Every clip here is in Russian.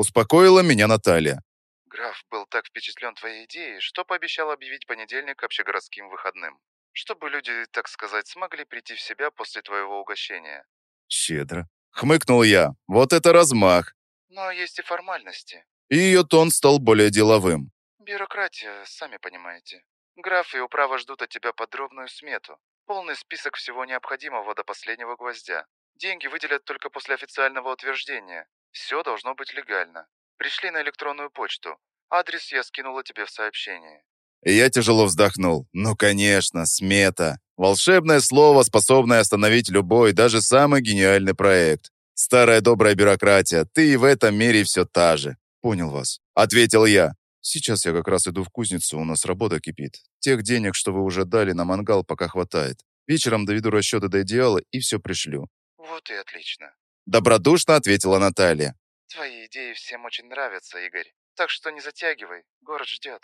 Успокоила меня Наталья. Граф был так впечатлен твоей идеей, что пообещал объявить понедельник общегородским выходным. Чтобы люди, так сказать, смогли прийти в себя после твоего угощения. Щедро. Хмыкнул я. Вот это размах. Но есть и формальности. И ее тон стал более деловым. Бюрократия, сами понимаете. Граф и управа ждут от тебя подробную смету. Полный список всего необходимого до последнего гвоздя. Деньги выделят только после официального утверждения. Все должно быть легально. Пришли на электронную почту. Адрес я скинула тебе в сообщении. И я тяжело вздохнул. Ну, конечно, смета. Волшебное слово, способное остановить любой, даже самый гениальный проект. Старая добрая бюрократия, ты и в этом мире все та же. Понял вас. Ответил я. Сейчас я как раз иду в кузницу, у нас работа кипит. Тех денег, что вы уже дали на мангал, пока хватает. Вечером доведу расчеты до идеала и все пришлю. Вот и отлично. Добродушно ответила Наталья. Твои идеи всем очень нравятся, Игорь. Так что не затягивай, город ждет.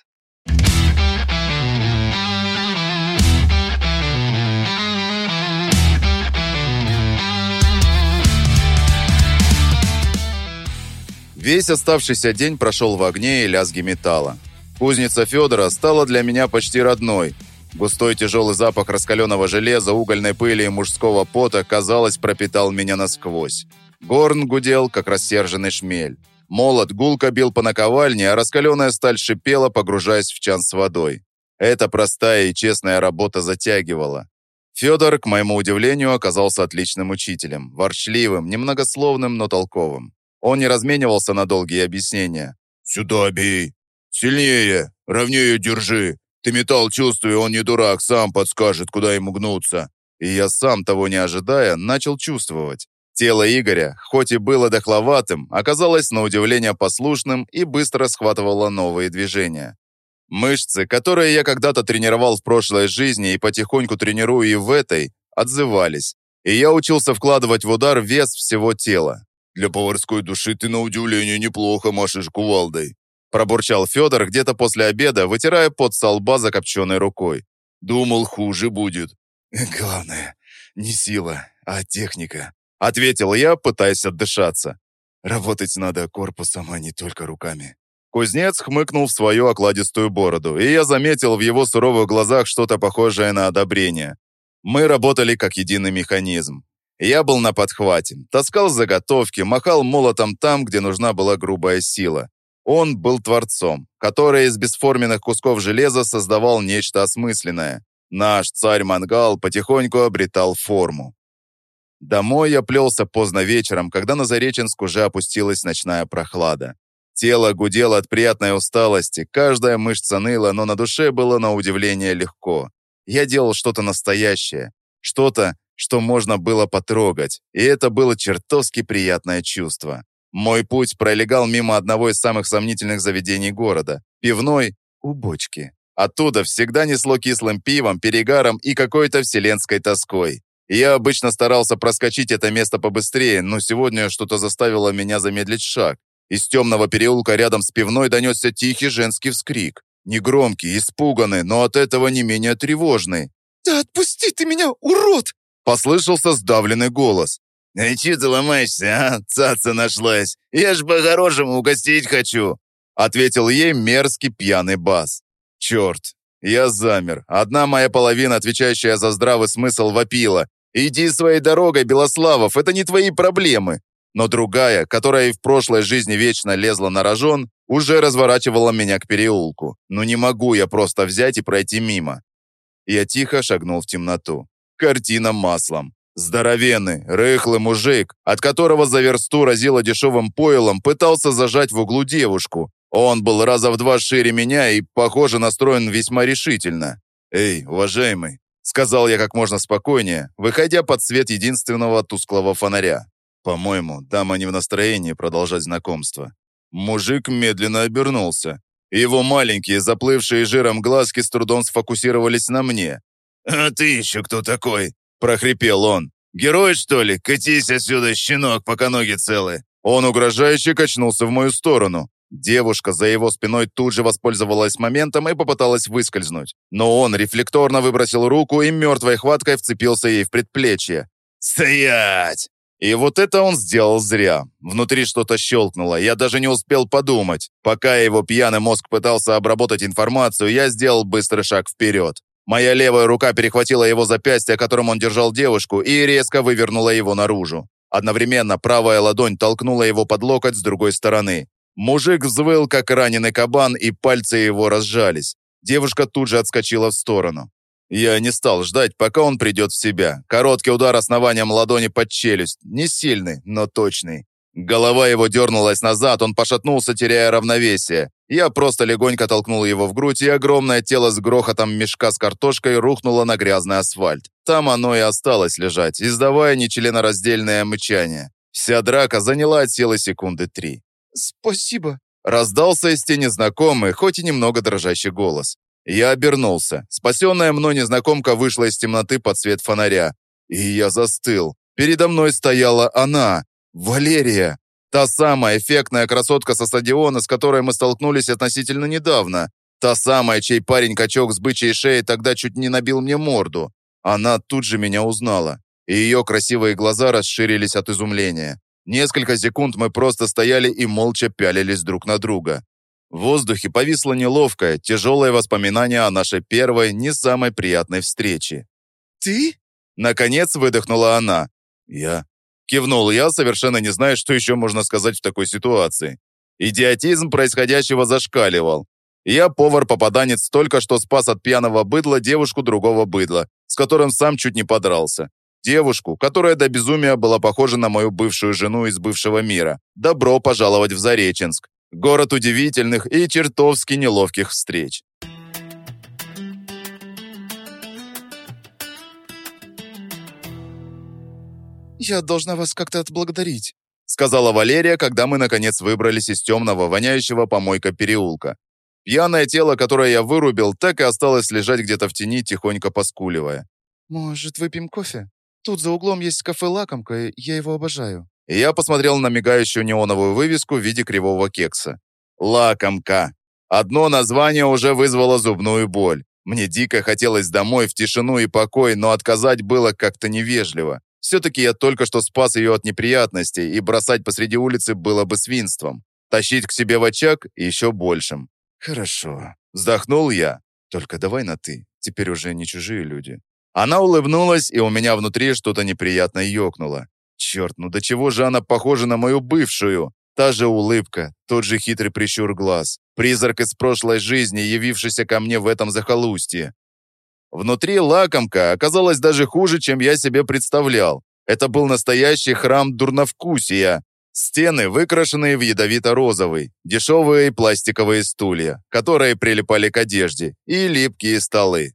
Весь оставшийся день прошел в огне и лязге металла. Кузница Федора стала для меня почти родной. Густой тяжелый запах раскаленного железа, угольной пыли и мужского пота, казалось, пропитал меня насквозь. Горн гудел, как рассерженный шмель. Молот гулко бил по наковальне, а раскаленная сталь шипела, погружаясь в чан с водой. Эта простая и честная работа затягивала. Федор, к моему удивлению, оказался отличным учителем, ворчливым, немногословным, но толковым. Он не разменивался на долгие объяснения. «Сюда бей! Сильнее! Ровнее держи! Ты металл чувствуй, он не дурак, сам подскажет, куда ему гнуться!» И я сам, того не ожидая, начал чувствовать. Тело Игоря, хоть и было дохловатым, оказалось на удивление послушным и быстро схватывало новые движения. Мышцы, которые я когда-то тренировал в прошлой жизни и потихоньку тренирую и в этой, отзывались. И я учился вкладывать в удар вес всего тела. «Для поварской души ты, на удивление, неплохо машешь кувалдой», пробурчал Федор где-то после обеда, вытирая пот со лба закопченной рукой. «Думал, хуже будет». «Главное, не сила, а техника», Ответил я, пытаясь отдышаться. Работать надо корпусом, а не только руками. Кузнец хмыкнул в свою окладистую бороду, и я заметил в его суровых глазах что-то похожее на одобрение. Мы работали как единый механизм. Я был на подхвате, таскал заготовки, махал молотом там, где нужна была грубая сила. Он был творцом, который из бесформенных кусков железа создавал нечто осмысленное. Наш царь-мангал потихоньку обретал форму. Домой я плелся поздно вечером, когда на Зареченск уже опустилась ночная прохлада. Тело гудело от приятной усталости, каждая мышца ныла, но на душе было на удивление легко. Я делал что-то настоящее, что-то, что можно было потрогать, и это было чертовски приятное чувство. Мой путь пролегал мимо одного из самых сомнительных заведений города – пивной у бочки. Оттуда всегда несло кислым пивом, перегаром и какой-то вселенской тоской. Я обычно старался проскочить это место побыстрее, но сегодня что-то заставило меня замедлить шаг. Из темного переулка рядом с пивной донесся тихий женский вскрик. Негромкий, испуганный, но от этого не менее тревожный. «Да отпусти ты меня, урод!» Послышался сдавленный голос. «А че ты ломаешься, а? Цаца нашлась. Я ж по-хорошему угостить хочу!» Ответил ей мерзкий пьяный бас. «Черт, я замер. Одна моя половина, отвечающая за здравый смысл, вопила. «Иди своей дорогой, Белославов, это не твои проблемы». Но другая, которая и в прошлой жизни вечно лезла на рожон, уже разворачивала меня к переулку. Ну не могу я просто взять и пройти мимо. Я тихо шагнул в темноту. Картина маслом. Здоровенный, рыхлый мужик, от которого за версту разило дешевым пойлом, пытался зажать в углу девушку. Он был раза в два шире меня и, похоже, настроен весьма решительно. «Эй, уважаемый, Сказал я как можно спокойнее, выходя под свет единственного тусклого фонаря. По-моему, дама не в настроении продолжать знакомство. Мужик медленно обернулся. Его маленькие, заплывшие жиром глазки с трудом сфокусировались на мне. «А ты еще кто такой?» – прохрипел он. «Герой, что ли? Катись отсюда, щенок, пока ноги целы!» Он угрожающе качнулся в мою сторону. Девушка за его спиной тут же воспользовалась моментом и попыталась выскользнуть. Но он рефлекторно выбросил руку и мертвой хваткой вцепился ей в предплечье. «Стоять!» И вот это он сделал зря. Внутри что-то щелкнуло. Я даже не успел подумать. Пока его пьяный мозг пытался обработать информацию, я сделал быстрый шаг вперед. Моя левая рука перехватила его запястье, которым он держал девушку, и резко вывернула его наружу. Одновременно правая ладонь толкнула его под локоть с другой стороны. Мужик взвыл, как раненый кабан, и пальцы его разжались. Девушка тут же отскочила в сторону. Я не стал ждать, пока он придет в себя. Короткий удар основанием ладони под челюсть. Не сильный, но точный. Голова его дернулась назад, он пошатнулся, теряя равновесие. Я просто легонько толкнул его в грудь, и огромное тело с грохотом мешка с картошкой рухнуло на грязный асфальт. Там оно и осталось лежать, издавая нечленораздельное мычание. Вся драка заняла от силы секунды три. «Спасибо», — раздался из тени знакомый, хоть и немного дрожащий голос. Я обернулся. Спасенная мной незнакомка вышла из темноты под свет фонаря. И я застыл. Передо мной стояла она, Валерия. Та самая эффектная красотка со стадиона, с которой мы столкнулись относительно недавно. Та самая, чей парень-качок с бычьей шеей тогда чуть не набил мне морду. Она тут же меня узнала. И ее красивые глаза расширились от изумления. Несколько секунд мы просто стояли и молча пялились друг на друга. В воздухе повисло неловкое, тяжелое воспоминание о нашей первой, не самой приятной встрече. «Ты?» Наконец выдохнула она. «Я?» Кивнул я, совершенно не зная, что еще можно сказать в такой ситуации. Идиотизм происходящего зашкаливал. Я, повар-попаданец, только что спас от пьяного быдла девушку другого быдла, с которым сам чуть не подрался. Девушку, которая до безумия была похожа на мою бывшую жену из бывшего мира. Добро пожаловать в Зареченск. Город удивительных и чертовски неловких встреч. «Я должна вас как-то отблагодарить», сказала Валерия, когда мы, наконец, выбрались из темного, воняющего помойка переулка. Пьяное тело, которое я вырубил, так и осталось лежать где-то в тени, тихонько поскуливая. «Может, выпьем кофе? Тут за углом есть кафе «Лакомка», я его обожаю». И я посмотрел на мигающую неоновую вывеску в виде кривого кекса. «Лакомка». Одно название уже вызвало зубную боль. Мне дико хотелось домой, в тишину и покой, но отказать было как-то невежливо. Все-таки я только что спас ее от неприятностей, и бросать посреди улицы было бы свинством. Тащить к себе в очаг еще большим. «Хорошо», — вздохнул я. «Только давай на «ты», теперь уже не чужие люди». Она улыбнулась, и у меня внутри что-то неприятно ёкнуло. Черт, ну до чего же она похожа на мою бывшую? Та же улыбка, тот же хитрый прищур глаз. Призрак из прошлой жизни, явившийся ко мне в этом захолустье. Внутри лакомка оказалась даже хуже, чем я себе представлял. Это был настоящий храм дурновкусия. Стены, выкрашенные в ядовито-розовый, дешевые пластиковые стулья, которые прилипали к одежде, и липкие столы.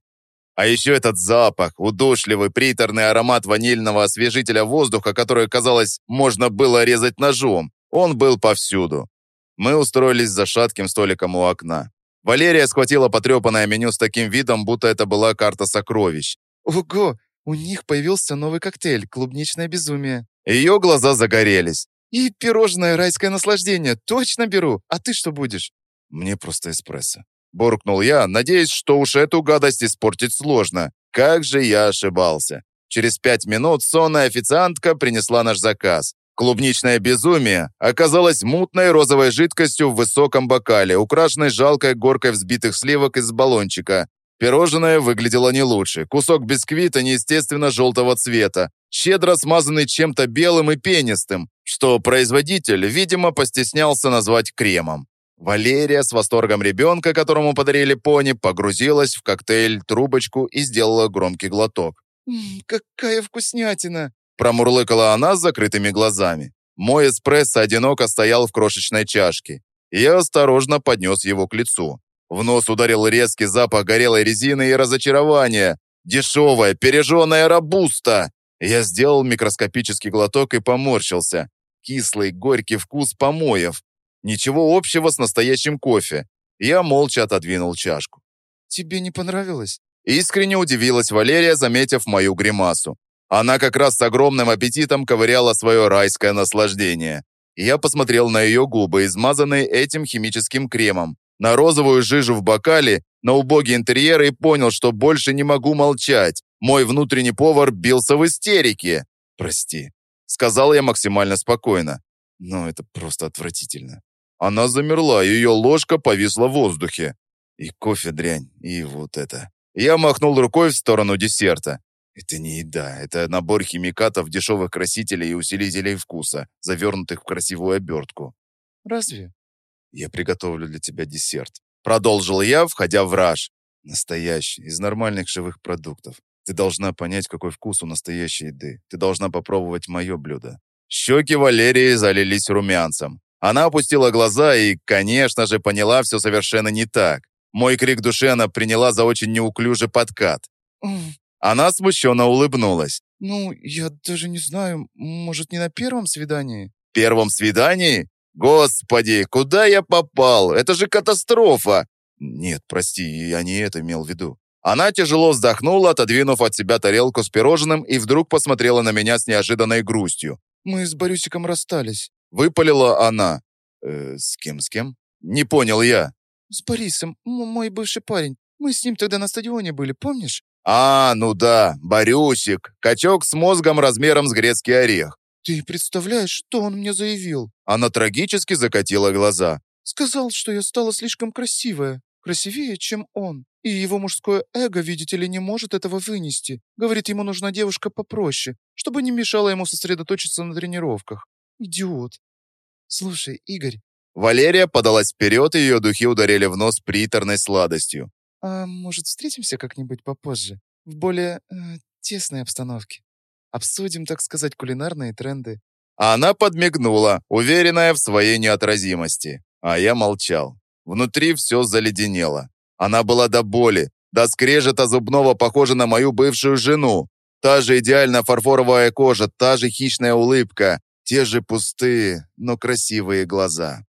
А еще этот запах, удушливый приторный аромат ванильного освежителя воздуха, который, казалось, можно было резать ножом. Он был повсюду. Мы устроились за шатким столиком у окна. Валерия схватила потрепанное меню с таким видом, будто это была карта сокровищ. «Ого, у них появился новый коктейль «Клубничное безумие». Ее глаза загорелись. «И пирожное райское наслаждение, точно беру. А ты что будешь?» «Мне просто эспрессо». Буркнул я, надеясь, что уж эту гадость испортить сложно. Как же я ошибался. Через пять минут сонная официантка принесла наш заказ. Клубничное безумие оказалось мутной розовой жидкостью в высоком бокале, украшенной жалкой горкой взбитых сливок из баллончика. Пирожное выглядело не лучше. Кусок бисквита неестественно желтого цвета, щедро смазанный чем-то белым и пенистым, что производитель, видимо, постеснялся назвать кремом. Валерия с восторгом ребенка, которому подарили пони, погрузилась в коктейль трубочку и сделала громкий глоток. «Какая вкуснятина!» Промурлыкала она с закрытыми глазами. Мой эспрессо одиноко стоял в крошечной чашке. Я осторожно поднес его к лицу. В нос ударил резкий запах горелой резины и разочарования. Дешевая, пережженная рабуста. Я сделал микроскопический глоток и поморщился. Кислый, горький вкус помоев. Ничего общего с настоящим кофе. Я молча отодвинул чашку. «Тебе не понравилось?» Искренне удивилась Валерия, заметив мою гримасу. Она как раз с огромным аппетитом ковыряла свое райское наслаждение. Я посмотрел на ее губы, измазанные этим химическим кремом, на розовую жижу в бокале, на убогий интерьер и понял, что больше не могу молчать. Мой внутренний повар бился в истерике. «Прости», — сказал я максимально спокойно. Но это просто отвратительно. Она замерла, ее ложка повисла в воздухе. И кофе дрянь, и вот это. Я махнул рукой в сторону десерта. Это не еда, это набор химикатов, дешевых красителей и усилителей вкуса, завернутых в красивую обертку. Разве? Я приготовлю для тебя десерт. Продолжил я, входя в раж. Настоящий, из нормальных живых продуктов. Ты должна понять, какой вкус у настоящей еды. Ты должна попробовать мое блюдо. Щеки Валерии залились румянцем. Она опустила глаза и, конечно же, поняла все совершенно не так. Мой крик души она приняла за очень неуклюжий подкат. Она смущенно улыбнулась. «Ну, я даже не знаю, может, не на первом свидании?» «Первом свидании? Господи, куда я попал? Это же катастрофа!» «Нет, прости, я не это имел в виду». Она тяжело вздохнула, отодвинув от себя тарелку с пирожным и вдруг посмотрела на меня с неожиданной грустью. «Мы с Борюсиком расстались». Выпалила она. «Э, «С кем, с кем?» «Не понял я». «С Борисом, мой бывший парень. Мы с ним тогда на стадионе были, помнишь?» «А, ну да, Борюсик, качок с мозгом размером с грецкий орех». «Ты представляешь, что он мне заявил?» Она трагически закатила глаза. «Сказал, что я стала слишком красивая, красивее, чем он. И его мужское эго, видите ли, не может этого вынести. Говорит, ему нужна девушка попроще, чтобы не мешала ему сосредоточиться на тренировках. Идиот. Слушай, Игорь...» Валерия подалась вперед, и ее духи ударили в нос приторной сладостью. А может, встретимся как-нибудь попозже? В более э, тесной обстановке. Обсудим, так сказать, кулинарные тренды. Она подмигнула, уверенная в своей неотразимости. А я молчал. Внутри все заледенело. Она была до боли, до скрежета зубного похожа на мою бывшую жену. Та же идеальная фарфоровая кожа, та же хищная улыбка, те же пустые, но красивые глаза.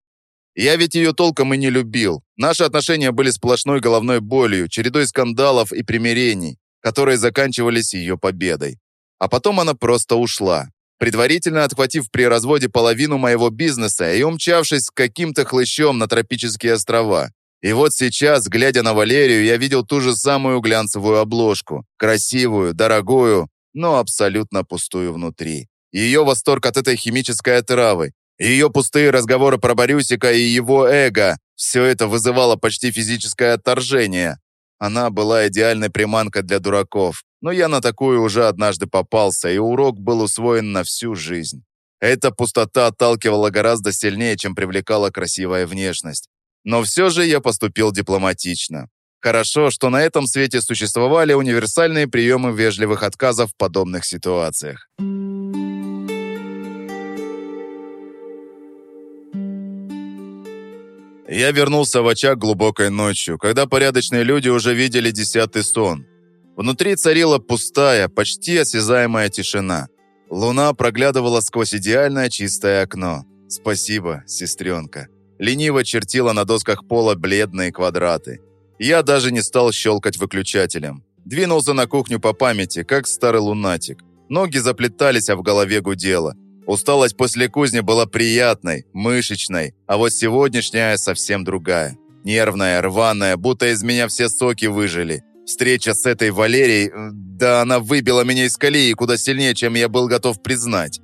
Я ведь ее толком и не любил. Наши отношения были сплошной головной болью, чередой скандалов и примирений, которые заканчивались ее победой. А потом она просто ушла, предварительно отхватив при разводе половину моего бизнеса и умчавшись с каким-то хлыщом на тропические острова. И вот сейчас, глядя на Валерию, я видел ту же самую глянцевую обложку. Красивую, дорогую, но абсолютно пустую внутри. Ее восторг от этой химической отравы, ее пустые разговоры про Борюсика и его эго – все это вызывало почти физическое отторжение. Она была идеальной приманкой для дураков, но я на такую уже однажды попался, и урок был усвоен на всю жизнь. Эта пустота отталкивала гораздо сильнее, чем привлекала красивая внешность. Но все же я поступил дипломатично. Хорошо, что на этом свете существовали универсальные приемы вежливых отказов в подобных ситуациях. Я вернулся в очаг глубокой ночью, когда порядочные люди уже видели десятый сон. Внутри царила пустая, почти осязаемая тишина. Луна проглядывала сквозь идеальное чистое окно. «Спасибо, сестренка». Лениво чертила на досках пола бледные квадраты. Я даже не стал щелкать выключателем. Двинулся на кухню по памяти, как старый лунатик. Ноги заплетались, а в голове гудело. Усталость после кузни была приятной, мышечной, а вот сегодняшняя совсем другая. Нервная, рваная, будто из меня все соки выжили. Встреча с этой Валерией, э, да она выбила меня из колеи куда сильнее, чем я был готов признать.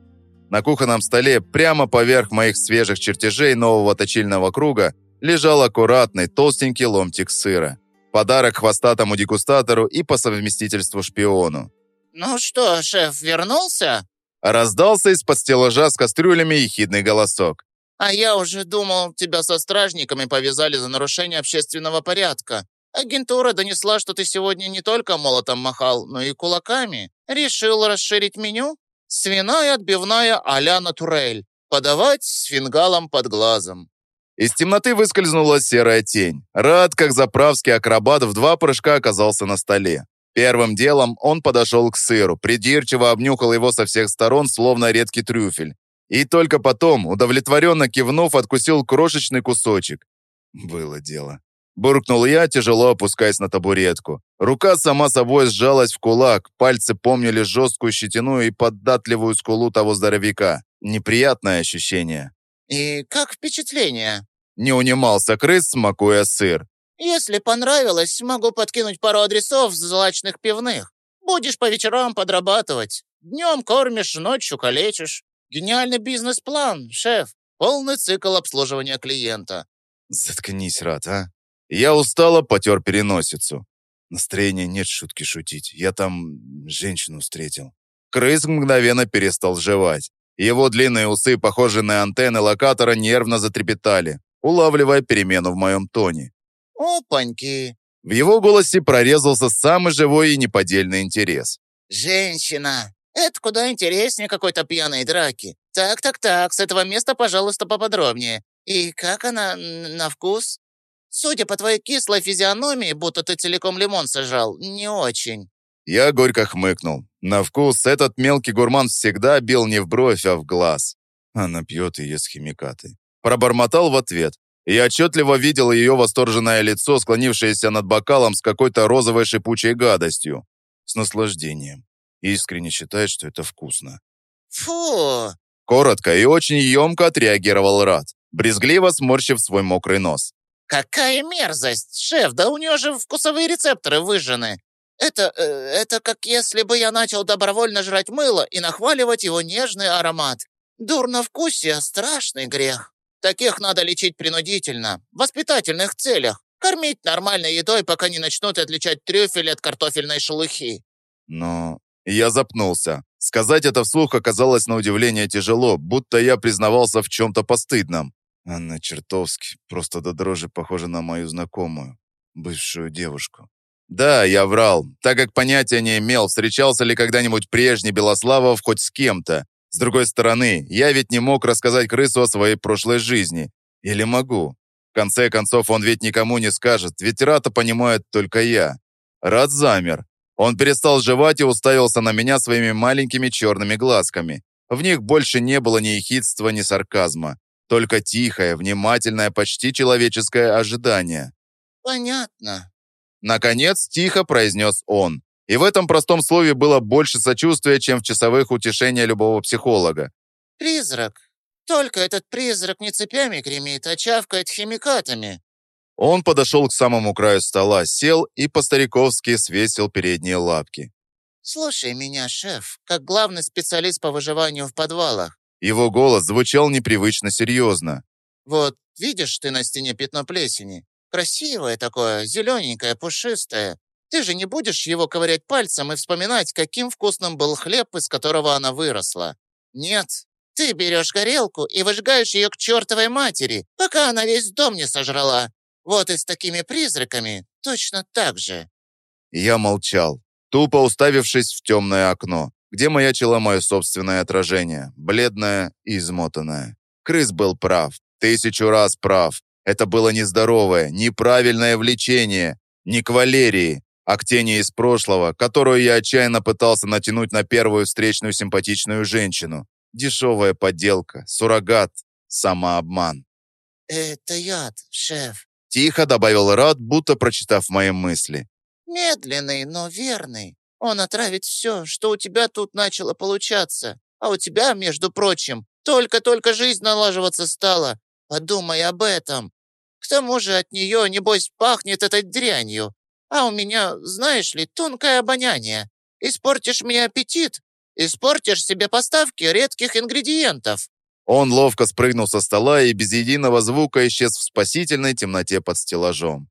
На кухонном столе, прямо поверх моих свежих чертежей нового точильного круга, лежал аккуратный, толстенький ломтик сыра. Подарок хвостатому дегустатору и по совместительству шпиону. «Ну что, шеф, вернулся?» Раздался из-под стеллажа с кастрюлями ехидный голосок. «А я уже думал, тебя со стражниками повязали за нарушение общественного порядка. Агентура донесла, что ты сегодня не только молотом махал, но и кулаками. Решил расширить меню? Свиная отбивная а-ля натурель. Подавать с фингалом под глазом». Из темноты выскользнула серая тень. Рад, как заправский акробат, в два прыжка оказался на столе. Первым делом он подошел к сыру, придирчиво обнюхал его со всех сторон, словно редкий трюфель. И только потом, удовлетворенно кивнув, откусил крошечный кусочек. Было дело. Буркнул я, тяжело опускаясь на табуретку. Рука сама собой сжалась в кулак, пальцы помнили жесткую щетину и податливую скулу того здоровяка. Неприятное ощущение. «И как впечатление?» Не унимался крыс, смакуя сыр. Если понравилось, могу подкинуть пару адресов злачных пивных. Будешь по вечерам подрабатывать. Днем кормишь, ночью калечишь. Гениальный бизнес-план, шеф. Полный цикл обслуживания клиента. Заткнись, Рад, а? Я устало потер переносицу. Настроения нет шутки шутить. Я там женщину встретил. Крыс мгновенно перестал жевать. Его длинные усы, похожие на антенны локатора, нервно затрепетали, улавливая перемену в моем тоне. Опаньки. В его голосе прорезался самый живой и неподдельный интерес. Женщина. Это куда интереснее какой-то пьяной драки. Так-так-так, с этого места, пожалуйста, поподробнее. И как она на вкус? Судя по твоей кислой физиономии, будто ты целиком лимон сожрал, не очень. Я горько хмыкнул. На вкус этот мелкий гурман всегда бил не в бровь, а в глаз. Она пьет и ест химикаты. Пробормотал в ответ. Я отчетливо видел ее восторженное лицо, склонившееся над бокалом с какой-то розовой шипучей гадостью. С наслаждением. Искренне считает, что это вкусно. Фу! Коротко и очень емко отреагировал Рад, брезгливо сморщив свой мокрый нос. Какая мерзость! Шеф, да у нее же вкусовые рецепторы выжжены. Это, э, это как если бы я начал добровольно жрать мыло и нахваливать его нежный аромат. Дурно вкусие – страшный грех. Таких надо лечить принудительно, в воспитательных целях. Кормить нормальной едой, пока не начнут отличать трюфель от картофельной шелухи. Но я запнулся. Сказать это вслух оказалось на удивление тяжело, будто я признавался в чем-то постыдном. Анна чертовски, просто до дрожи похожа на мою знакомую, бывшую девушку. Да, я врал, так как понятия не имел, встречался ли когда-нибудь прежний Белославов хоть с кем-то. С другой стороны, я ведь не мог рассказать крысу о своей прошлой жизни. Или могу? В конце концов, он ведь никому не скажет, ведь Рата понимает только я. Рад замер. Он перестал жевать и уставился на меня своими маленькими черными глазками. В них больше не было ни ехидства, ни сарказма. Только тихое, внимательное, почти человеческое ожидание. Понятно. Наконец, тихо произнес он. И в этом простом слове было больше сочувствия, чем в часовых утешения любого психолога. Призрак. Только этот призрак не цепями гремит, а чавкает химикатами. Он подошел к самому краю стола, сел и по-стариковски свесил передние лапки. «Слушай меня, шеф, как главный специалист по выживанию в подвалах. Его голос звучал непривычно серьезно. Вот, видишь ты на стене пятно плесени? Красивое такое, зелененькое, пушистое. Ты же не будешь его ковырять пальцем и вспоминать, каким вкусным был хлеб, из которого она выросла. Нет, ты берешь горелку и выжигаешь ее к чертовой матери, пока она весь дом не сожрала. Вот и с такими призраками точно так же». Я молчал, тупо уставившись в темное окно, где маячило мое собственное отражение, бледное и измотанное. Крыс был прав, тысячу раз прав. Это было нездоровое, неправильное влечение, не к Валерии, а к тени из прошлого, которую я отчаянно пытался натянуть на первую встречную симпатичную женщину. Дешевая подделка, суррогат, самообман. «Это яд, шеф», — тихо добавил Рад, будто прочитав мои мысли. «Медленный, но верный. Он отравит все, что у тебя тут начало получаться. А у тебя, между прочим, только-только жизнь налаживаться стала. Подумай об этом. К тому же от нее, небось, пахнет этой дрянью. А у меня, знаешь ли, тонкое обоняние. Испортишь мне аппетит, испортишь себе поставки редких ингредиентов». Он ловко спрыгнул со стола и без единого звука исчез в спасительной темноте под стеллажом.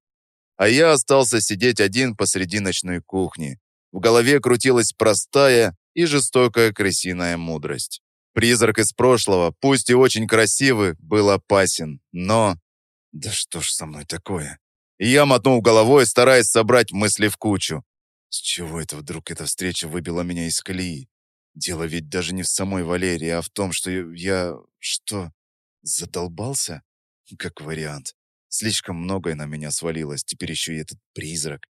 А я остался сидеть один посреди ночной кухни. В голове крутилась простая и жестокая крысиная мудрость. Призрак из прошлого, пусть и очень красивый, был опасен, но... Да что ж со мной такое? Я мотнул головой, стараясь собрать мысли в кучу. С чего это вдруг эта встреча выбила меня из колеи? Дело ведь даже не в самой Валерии, а в том, что я... Что? Задолбался? Как вариант. Слишком многое на меня свалилось, теперь еще и этот призрак.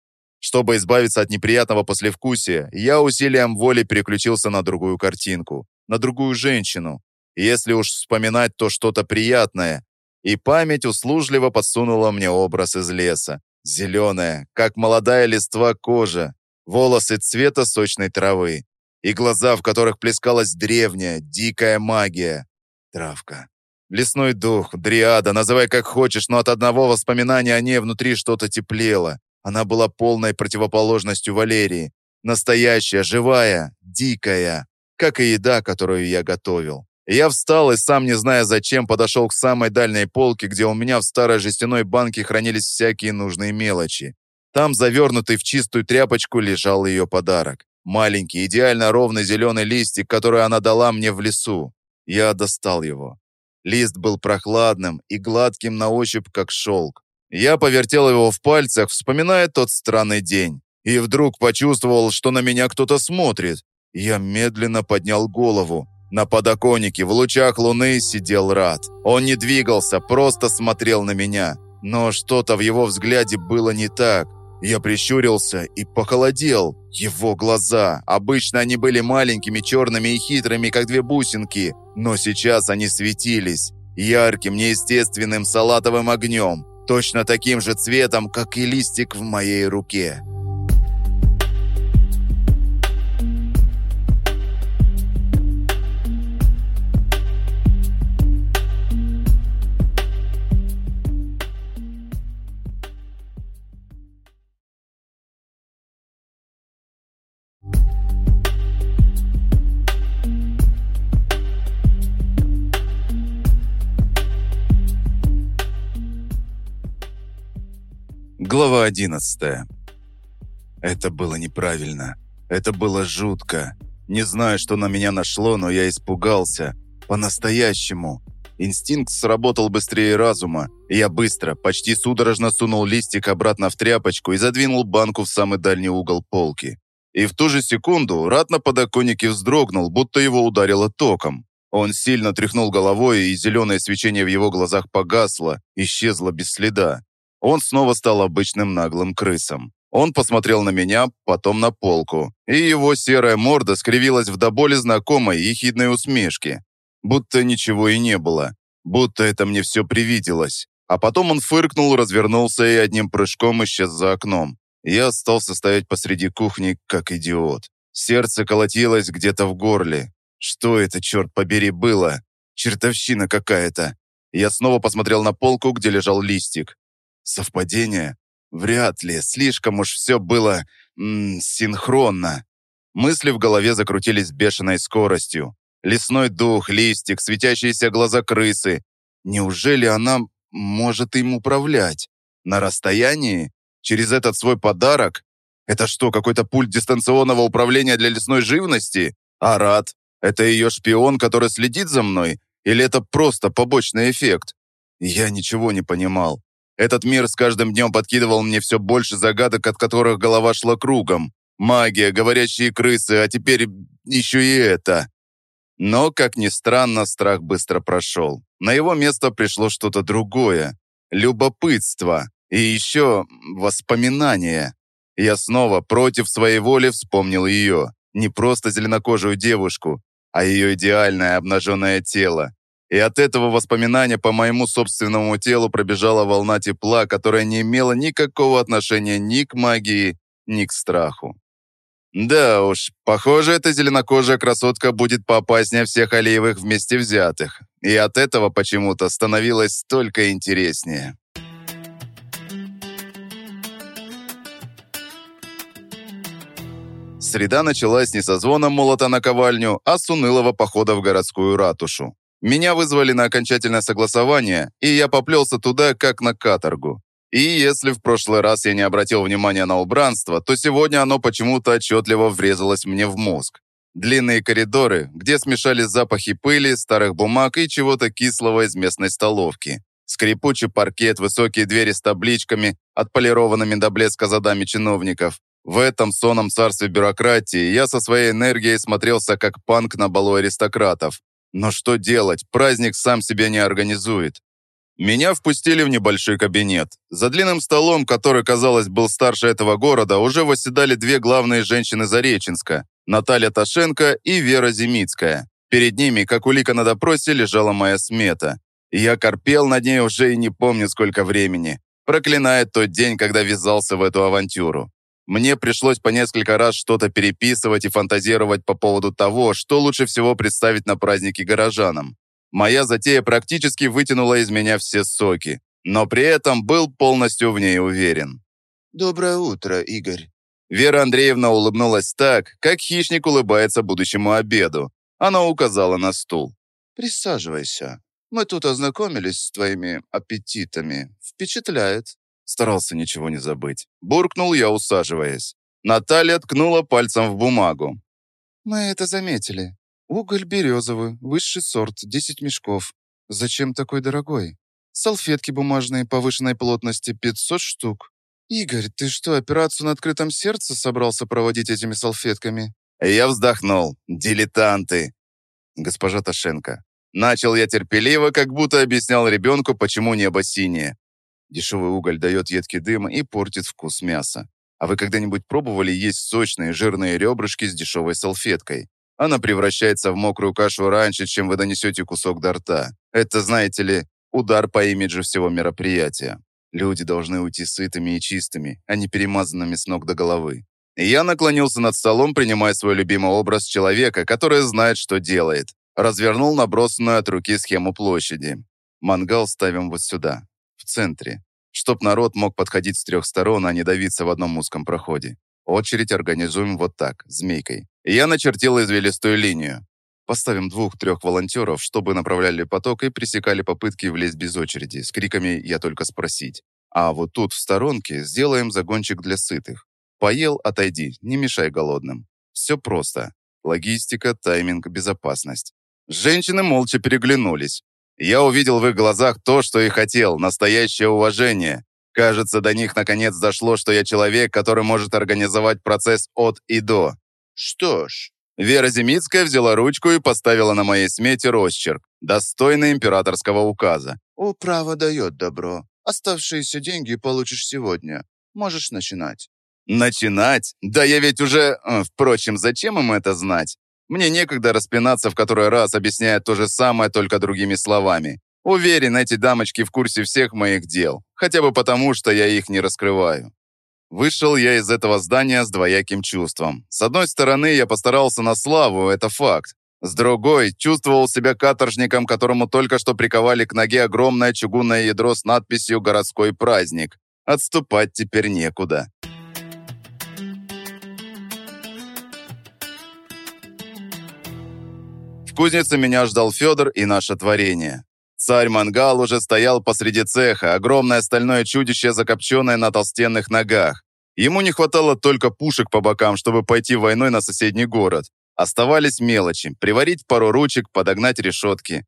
Чтобы избавиться от неприятного послевкусия, я усилием воли переключился на другую картинку, на другую женщину. Если уж вспоминать, то что-то приятное. И память услужливо подсунула мне образ из леса. Зеленая, как молодая листва кожа, волосы цвета сочной травы и глаза, в которых плескалась древняя, дикая магия. Травка. Лесной дух, дриада, называй как хочешь, но от одного воспоминания о ней внутри что-то теплело. Она была полной противоположностью Валерии. Настоящая, живая, дикая, как и еда, которую я готовил. Я встал и, сам не зная зачем, подошел к самой дальней полке, где у меня в старой жестяной банке хранились всякие нужные мелочи. Там, завернутый в чистую тряпочку, лежал ее подарок. Маленький, идеально ровный зеленый листик, который она дала мне в лесу. Я достал его. Лист был прохладным и гладким на ощупь, как шелк. Я повертел его в пальцах, вспоминая тот странный день. И вдруг почувствовал, что на меня кто-то смотрит. Я медленно поднял голову. На подоконнике в лучах луны сидел Рад. Он не двигался, просто смотрел на меня. Но что-то в его взгляде было не так. Я прищурился и похолодел. Его глаза. Обычно они были маленькими, черными и хитрыми, как две бусинки. Но сейчас они светились. Ярким, неестественным салатовым огнем. Точно таким же цветом, как и листик в моей руке. Глава 11 Это было неправильно. Это было жутко. Не знаю, что на меня нашло, но я испугался. По-настоящему. Инстинкт сработал быстрее разума, я быстро, почти судорожно сунул листик обратно в тряпочку и задвинул банку в самый дальний угол полки. И в ту же секунду Рат на подоконнике вздрогнул, будто его ударило током. Он сильно тряхнул головой, и зеленое свечение в его глазах погасло, исчезло без следа. Он снова стал обычным наглым крысом. Он посмотрел на меня, потом на полку, и его серая морда скривилась в до боли знакомой ехидной усмешке. Будто ничего и не было. Будто это мне все привиделось. А потом он фыркнул, развернулся и одним прыжком исчез за окном. Я остался стоять посреди кухни, как идиот. Сердце колотилось где-то в горле. Что это, черт побери, было? Чертовщина какая-то. Я снова посмотрел на полку, где лежал листик. Совпадение? Вряд ли. Слишком уж все было м -м, синхронно. Мысли в голове закрутились бешеной скоростью. Лесной дух, листик, светящиеся глаза крысы. Неужели она может им управлять? На расстоянии? Через этот свой подарок? Это что, какой-то пульт дистанционного управления для лесной живности? Арат? Это ее шпион, который следит за мной? Или это просто побочный эффект? Я ничего не понимал. Этот мир с каждым днем подкидывал мне все больше загадок, от которых голова шла кругом. Магия, говорящие крысы, а теперь еще и это. Но, как ни странно, страх быстро прошел. На его место пришло что-то другое. Любопытство. И еще воспоминания. Я снова против своей воли вспомнил ее. Не просто зеленокожую девушку, а ее идеальное обнаженное тело. И от этого воспоминания по моему собственному телу пробежала волна тепла, которая не имела никакого отношения ни к магии, ни к страху. Да уж, похоже, эта зеленокожая красотка будет поопаснее всех алиевых вместе взятых. И от этого почему-то становилось только интереснее. Среда началась не со звона молота на ковальню, а с унылого похода в городскую ратушу. Меня вызвали на окончательное согласование, и я поплелся туда, как на каторгу. И если в прошлый раз я не обратил внимания на убранство, то сегодня оно почему-то отчетливо врезалось мне в мозг. Длинные коридоры, где смешались запахи пыли, старых бумаг и чего-то кислого из местной столовки. Скрипучий паркет, высокие двери с табличками, отполированными до блеска задами чиновников. В этом сонном царстве бюрократии я со своей энергией смотрелся как панк на балу аристократов. Но что делать, праздник сам себя не организует. Меня впустили в небольшой кабинет. За длинным столом, который, казалось, был старше этого города, уже восседали две главные женщины Зареченска – Наталья Ташенко и Вера Зимицкая. Перед ними, как улика на допросе, лежала моя смета. я корпел над ней уже и не помню, сколько времени, проклиная тот день, когда ввязался в эту авантюру. Мне пришлось по несколько раз что-то переписывать и фантазировать по поводу того, что лучше всего представить на празднике горожанам. Моя затея практически вытянула из меня все соки, но при этом был полностью в ней уверен. «Доброе утро, Игорь». Вера Андреевна улыбнулась так, как хищник улыбается будущему обеду. Она указала на стул. Присаживайся. Мы тут ознакомились с твоими аппетитами. Впечатляет». Старался ничего не забыть. Буркнул я, усаживаясь. Наталья ткнула пальцем в бумагу. «Мы это заметили. Уголь березовый, высший сорт, 10 мешков. Зачем такой дорогой? Салфетки бумажные повышенной плотности, 500 штук. Игорь, ты что, операцию на открытом сердце собрался проводить этими салфетками?» Я вздохнул. «Дилетанты!» Госпожа Ташенко. Начал я терпеливо, как будто объяснял ребенку, почему небо синее. Дешевый уголь дает едкий дым и портит вкус мяса. А вы когда-нибудь пробовали есть сочные жирные ребрышки с дешевой салфеткой? Она превращается в мокрую кашу раньше, чем вы донесете кусок до рта. Это, знаете ли, удар по имиджу всего мероприятия. Люди должны уйти сытыми и чистыми, а не перемазанными с ног до головы. И я наклонился над столом, принимая свой любимый образ человека, который знает, что делает. Развернул набросанную от руки схему площади. Мангал ставим вот сюда, в центре, чтоб народ мог подходить с трех сторон, а не давиться в одном узком проходе. Очередь организуем вот так, змейкой. Я начертил извилистую линию. Поставим двух-трех волонтеров, чтобы направляли поток и пресекали попытки влезть без очереди, с криками «я только спросить». А вот тут в сторонке сделаем загончик для сытых. Поел – отойди, не мешай голодным. Все просто. Логистика, тайминг, безопасность. Женщины молча переглянулись. Я увидел в их глазах то, что и хотел, настоящее уважение. Кажется, до них наконец дошло, что я человек, который может организовать процесс от и до. Что ж, Вера Земицкая взяла ручку и поставила на моей смете росчерк, достойный императорского указа. «Управа дает добро. Оставшиеся деньги получишь сегодня. Можешь начинать». «Начинать? Да я ведь уже... Э, впрочем, зачем им это знать? Мне некогда распинаться в который раз, объясняя то же самое, только другими словами. Уверен, эти дамочки в курсе всех моих дел, хотя бы потому, что я их не раскрываю. Вышел я из этого здания с двояким чувством. С одной стороны, я постарался на славу, это факт. С другой, чувствовал себя каторжником, которому только что приковали к ноге огромное чугунное ядро с надписью «Городской праздник». Отступать теперь некуда. Кузнице меня ждал Федор и наше творение. Царь-мангал уже стоял посреди цеха, огромное стальное чудище, закопченное на толстенных ногах. Ему не хватало только пушек по бокам, чтобы пойти войной на соседний город. Оставались мелочи – приварить пару ручек, подогнать решетки.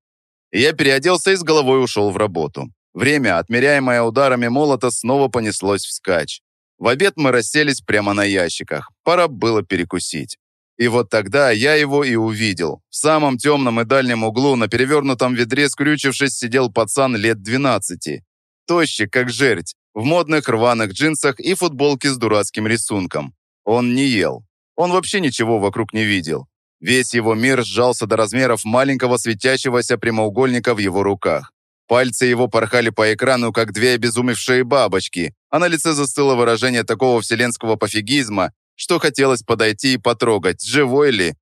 Я переоделся и с головой ушел в работу. Время, отмеряемое ударами молота, снова понеслось вскачь. В обед мы расселись прямо на ящиках. Пора было перекусить. И вот тогда я его и увидел. В самом темном и дальнем углу на перевернутом ведре, скрючившись, сидел пацан лет 12. Тощий, как жерть, в модных рваных джинсах и футболке с дурацким рисунком. Он не ел. Он вообще ничего вокруг не видел. Весь его мир сжался до размеров маленького светящегося прямоугольника в его руках. Пальцы его порхали по экрану, как две обезумевшие бабочки, а на лице застыло выражение такого вселенского пофигизма, что хотелось подойти и потрогать, живой ли.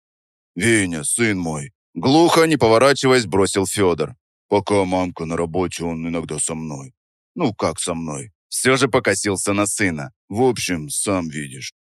«Веня, сын мой!» Глухо, не поворачиваясь, бросил Федор. «Пока мамка на работе, он иногда со мной. Ну, как со мной? Все же покосился на сына. В общем, сам видишь».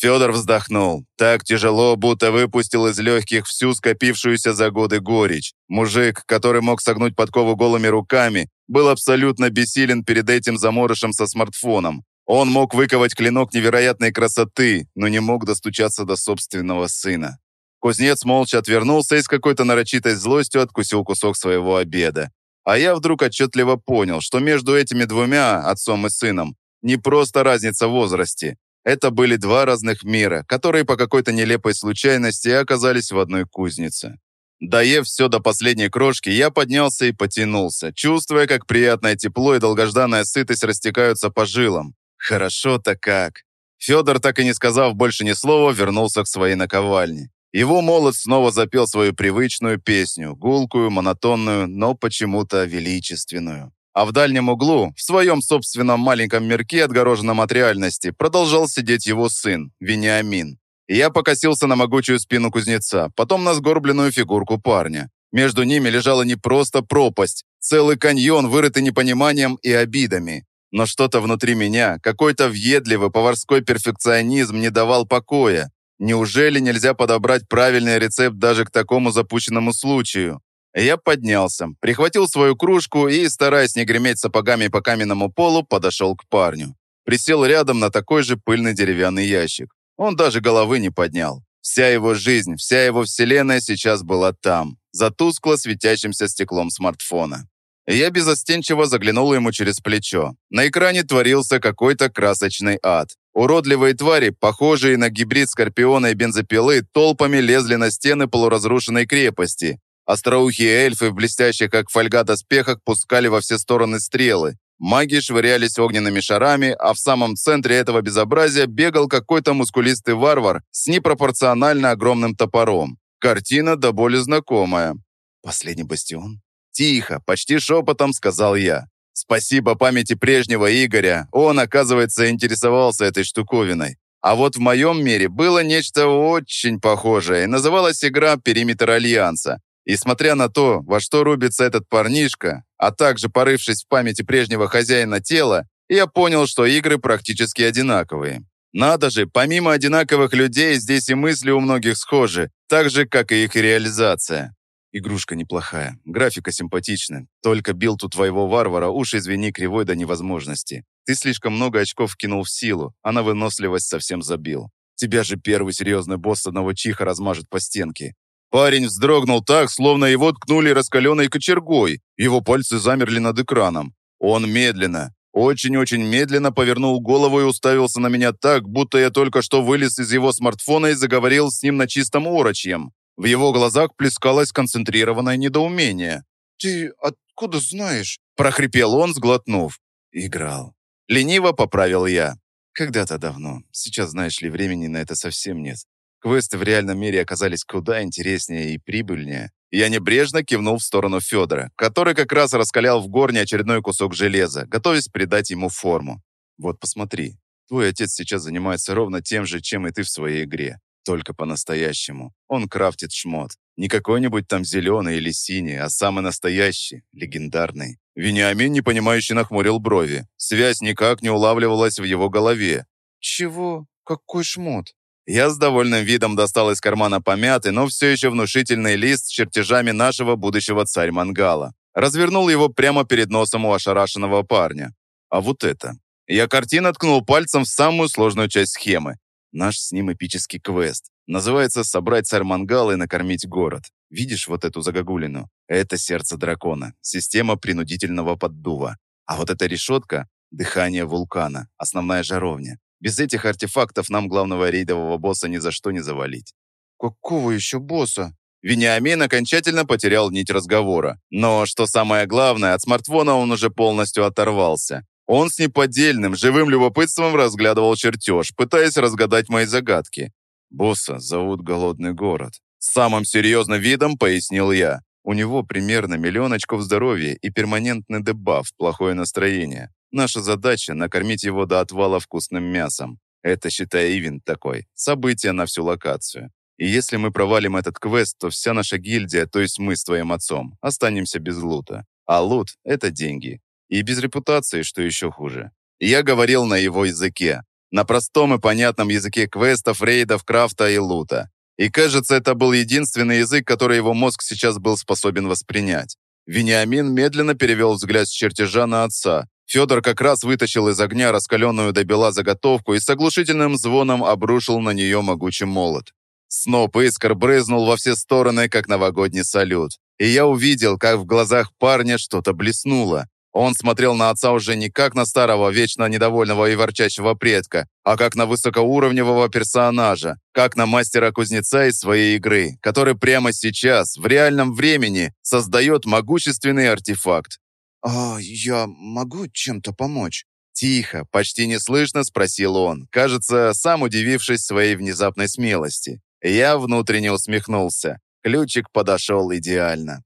Федор вздохнул. Так тяжело, будто выпустил из легких всю скопившуюся за годы горечь. Мужик, который мог согнуть подкову голыми руками, был абсолютно бессилен перед этим заморышем со смартфоном. Он мог выковать клинок невероятной красоты, но не мог достучаться до собственного сына. Кузнец молча отвернулся и с какой-то нарочитой злостью откусил кусок своего обеда. А я вдруг отчетливо понял, что между этими двумя, отцом и сыном, не просто разница в возрасте. Это были два разных мира, которые по какой-то нелепой случайности оказались в одной кузнице. Доев все до последней крошки, я поднялся и потянулся, чувствуя, как приятное тепло и долгожданная сытость растекаются по жилам. Хорошо-то как. Федор, так и не сказав больше ни слова, вернулся к своей наковальне. Его молот снова запел свою привычную песню, гулкую, монотонную, но почему-то величественную. А в дальнем углу, в своем собственном маленьком мирке, отгороженном от реальности, продолжал сидеть его сын, Вениамин. Я покосился на могучую спину кузнеца, потом на сгорбленную фигурку парня. Между ними лежала не просто пропасть, целый каньон, вырытый непониманием и обидами. Но что-то внутри меня, какой-то въедливый поварской перфекционизм не давал покоя. Неужели нельзя подобрать правильный рецепт даже к такому запущенному случаю? Я поднялся, прихватил свою кружку и, стараясь не греметь сапогами по каменному полу, подошел к парню. Присел рядом на такой же пыльный деревянный ящик. Он даже головы не поднял. Вся его жизнь, вся его вселенная сейчас была там, за тускло светящимся стеклом смартфона. Я безостенчиво заглянул ему через плечо. На экране творился какой-то красочный ад. Уродливые твари, похожие на гибрид скорпиона и бензопилы, толпами лезли на стены полуразрушенной крепости. Остроухие эльфы в блестящих, как фольга, доспехах пускали во все стороны стрелы. Маги швырялись огненными шарами, а в самом центре этого безобразия бегал какой-то мускулистый варвар с непропорционально огромным топором. Картина до боли знакомая. Последний бастион? Тихо, почти шепотом сказал я. Спасибо памяти прежнего Игоря, он, оказывается, интересовался этой штуковиной. А вот в моем мире было нечто очень похожее, называлась игра «Периметр Альянса». И смотря на то, во что рубится этот парнишка, а также порывшись в памяти прежнего хозяина тела, я понял, что игры практически одинаковые. Надо же, помимо одинаковых людей, здесь и мысли у многих схожи, так же, как и их реализация. Игрушка неплохая, графика симпатичная. Только билд у твоего варвара, уж извини, кривой до невозможности. Ты слишком много очков кинул в силу, а на выносливость совсем забил. Тебя же первый серьезный босс одного чиха размажет по стенке. Парень вздрогнул так, словно его ткнули раскаленной кочергой. Его пальцы замерли над экраном. Он медленно, очень-очень медленно повернул голову и уставился на меня так, будто я только что вылез из его смартфона и заговорил с ним на чистом орочьем. В его глазах плескалось концентрированное недоумение. «Ты откуда знаешь?» – прохрипел он, сглотнув. «Играл». Лениво поправил я. «Когда-то давно. Сейчас, знаешь ли, времени на это совсем нет. Квесты в реальном мире оказались куда интереснее и прибыльнее. Я небрежно кивнул в сторону Федора, который как раз раскалял в горне очередной кусок железа, готовясь придать ему форму. «Вот посмотри, твой отец сейчас занимается ровно тем же, чем и ты в своей игре. Только по-настоящему. Он крафтит шмот. Не какой-нибудь там зеленый или синий, а самый настоящий, легендарный. Вениамин, непонимающе, нахмурил брови. Связь никак не улавливалась в его голове. «Чего? Какой шмот?» Я с довольным видом достал из кармана помятый, но все еще внушительный лист с чертежами нашего будущего царь-мангала. Развернул его прямо перед носом у ошарашенного парня. А вот это. Я картина ткнул пальцем в самую сложную часть схемы. Наш с ним эпический квест. Называется «Собрать царь-мангал и накормить город». Видишь вот эту загогулину? Это сердце дракона, система принудительного поддува. А вот эта решетка – дыхание вулкана, основная жаровня. Без этих артефактов нам главного рейдового босса ни за что не завалить. «Какого еще босса?» Вениамин окончательно потерял нить разговора. Но, что самое главное, от смартфона он уже полностью оторвался. Он с неподдельным, живым любопытством разглядывал чертеж, пытаясь разгадать мои загадки. «Босса зовут Голодный город». Самым серьезным видом пояснил я. У него примерно миллион очков здоровья и перманентный дебаф, плохое настроение. Наша задача – накормить его до отвала вкусным мясом. Это, считай, ивент такой. Событие на всю локацию. И если мы провалим этот квест, то вся наша гильдия, то есть мы с твоим отцом, останемся без лута. А лут – это деньги. И без репутации, что еще хуже. Я говорил на его языке. На простом и понятном языке квестов, рейдов, крафта и лута. И кажется, это был единственный язык, который его мозг сейчас был способен воспринять. Вениамин медленно перевел взгляд с чертежа на отца. Федор как раз вытащил из огня раскаленную до бела заготовку и с оглушительным звоном обрушил на нее могучий молот. Сноп искр брызнул во все стороны, как новогодний салют. И я увидел, как в глазах парня что-то блеснуло. Он смотрел на отца уже не как на старого, вечно недовольного и ворчащего предка, а как на высокоуровневого персонажа, как на мастера-кузнеца из своей игры, который прямо сейчас, в реальном времени, создает могущественный артефакт. «А я могу чем-то помочь?» Тихо, почти неслышно спросил он, кажется, сам удивившись своей внезапной смелости. Я внутренне усмехнулся. Ключик подошел идеально.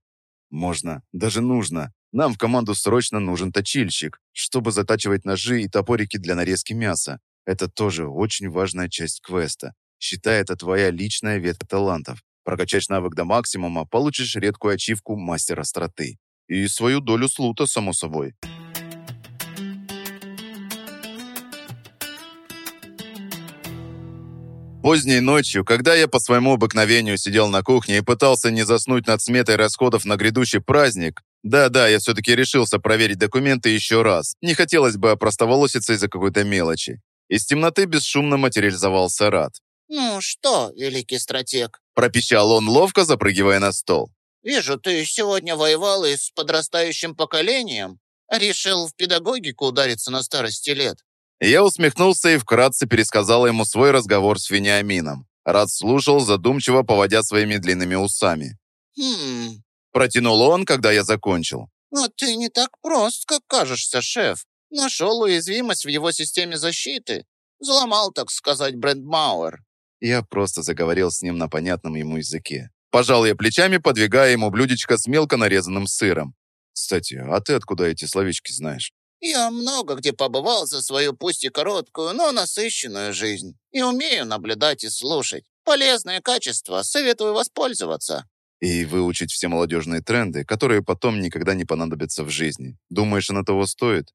Можно, даже нужно. Нам в команду срочно нужен точильщик, чтобы затачивать ножи и топорики для нарезки мяса. Это тоже очень важная часть квеста. Считай, это твоя личная ветка талантов. Прокачаешь навык до максимума, получишь редкую ачивку мастера остроты. И свою долю слута, само собой. Поздней ночью, когда я по своему обыкновению сидел на кухне и пытался не заснуть над сметой расходов на грядущий праздник, да-да, я все-таки решился проверить документы еще раз. Не хотелось бы опростоволоситься из-за какой-то мелочи. Из темноты бесшумно материализовался Рад. «Ну что, великий стратег?» Пропищал он, ловко запрыгивая на стол. «Вижу, ты сегодня воевал и с подрастающим поколением. Решил в педагогику удариться на старости лет. Я усмехнулся и вкратце пересказал ему свой разговор с Вениамином. Рад слушал, задумчиво поводя своими длинными усами. «Хм, Протянул он, когда я закончил. но ты не так прост, как кажешься, шеф. Нашел уязвимость в его системе защиты. Взломал, так сказать, Брендмауэр. Я просто заговорил с ним на понятном ему языке. Пожал я плечами, подвигая ему блюдечко с мелко нарезанным сыром. «Кстати, а ты откуда эти словечки знаешь?» Я много где побывал за свою пусть и короткую, но насыщенную жизнь. И умею наблюдать и слушать. Полезное качество, советую воспользоваться. И выучить все молодежные тренды, которые потом никогда не понадобятся в жизни. Думаешь, оно того стоит?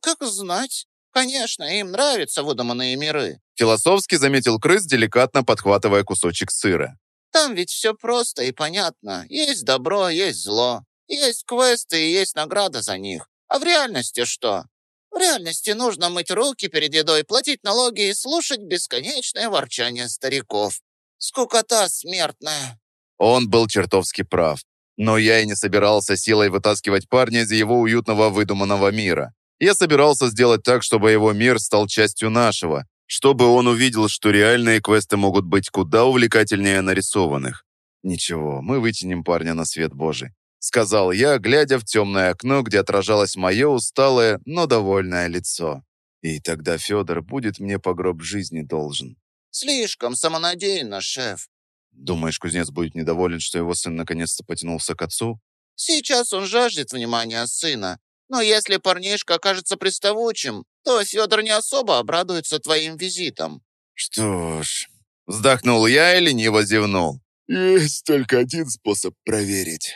Как знать. Конечно, им нравятся выдуманные миры. Философски заметил крыс, деликатно подхватывая кусочек сыра. Там ведь все просто и понятно. Есть добро, есть зло. Есть квесты и есть награда за них. А в реальности что? В реальности нужно мыть руки перед едой, платить налоги и слушать бесконечное ворчание стариков. Скукота смертная. Он был чертовски прав. Но я и не собирался силой вытаскивать парня из его уютного выдуманного мира. Я собирался сделать так, чтобы его мир стал частью нашего, чтобы он увидел, что реальные квесты могут быть куда увлекательнее нарисованных. Ничего, мы вытянем парня на свет Божий. Сказал я, глядя в темное окно, где отражалось мое усталое, но довольное лицо. И тогда Федор будет мне по гроб жизни должен. Слишком самонадеянно, шеф. Думаешь, кузнец будет недоволен, что его сын наконец-то потянулся к отцу? Сейчас он жаждет внимания сына. Но если парнишка окажется приставучим, то Федор не особо обрадуется твоим визитом. Что ж... Вздохнул я и лениво зевнул. Есть только один способ проверить.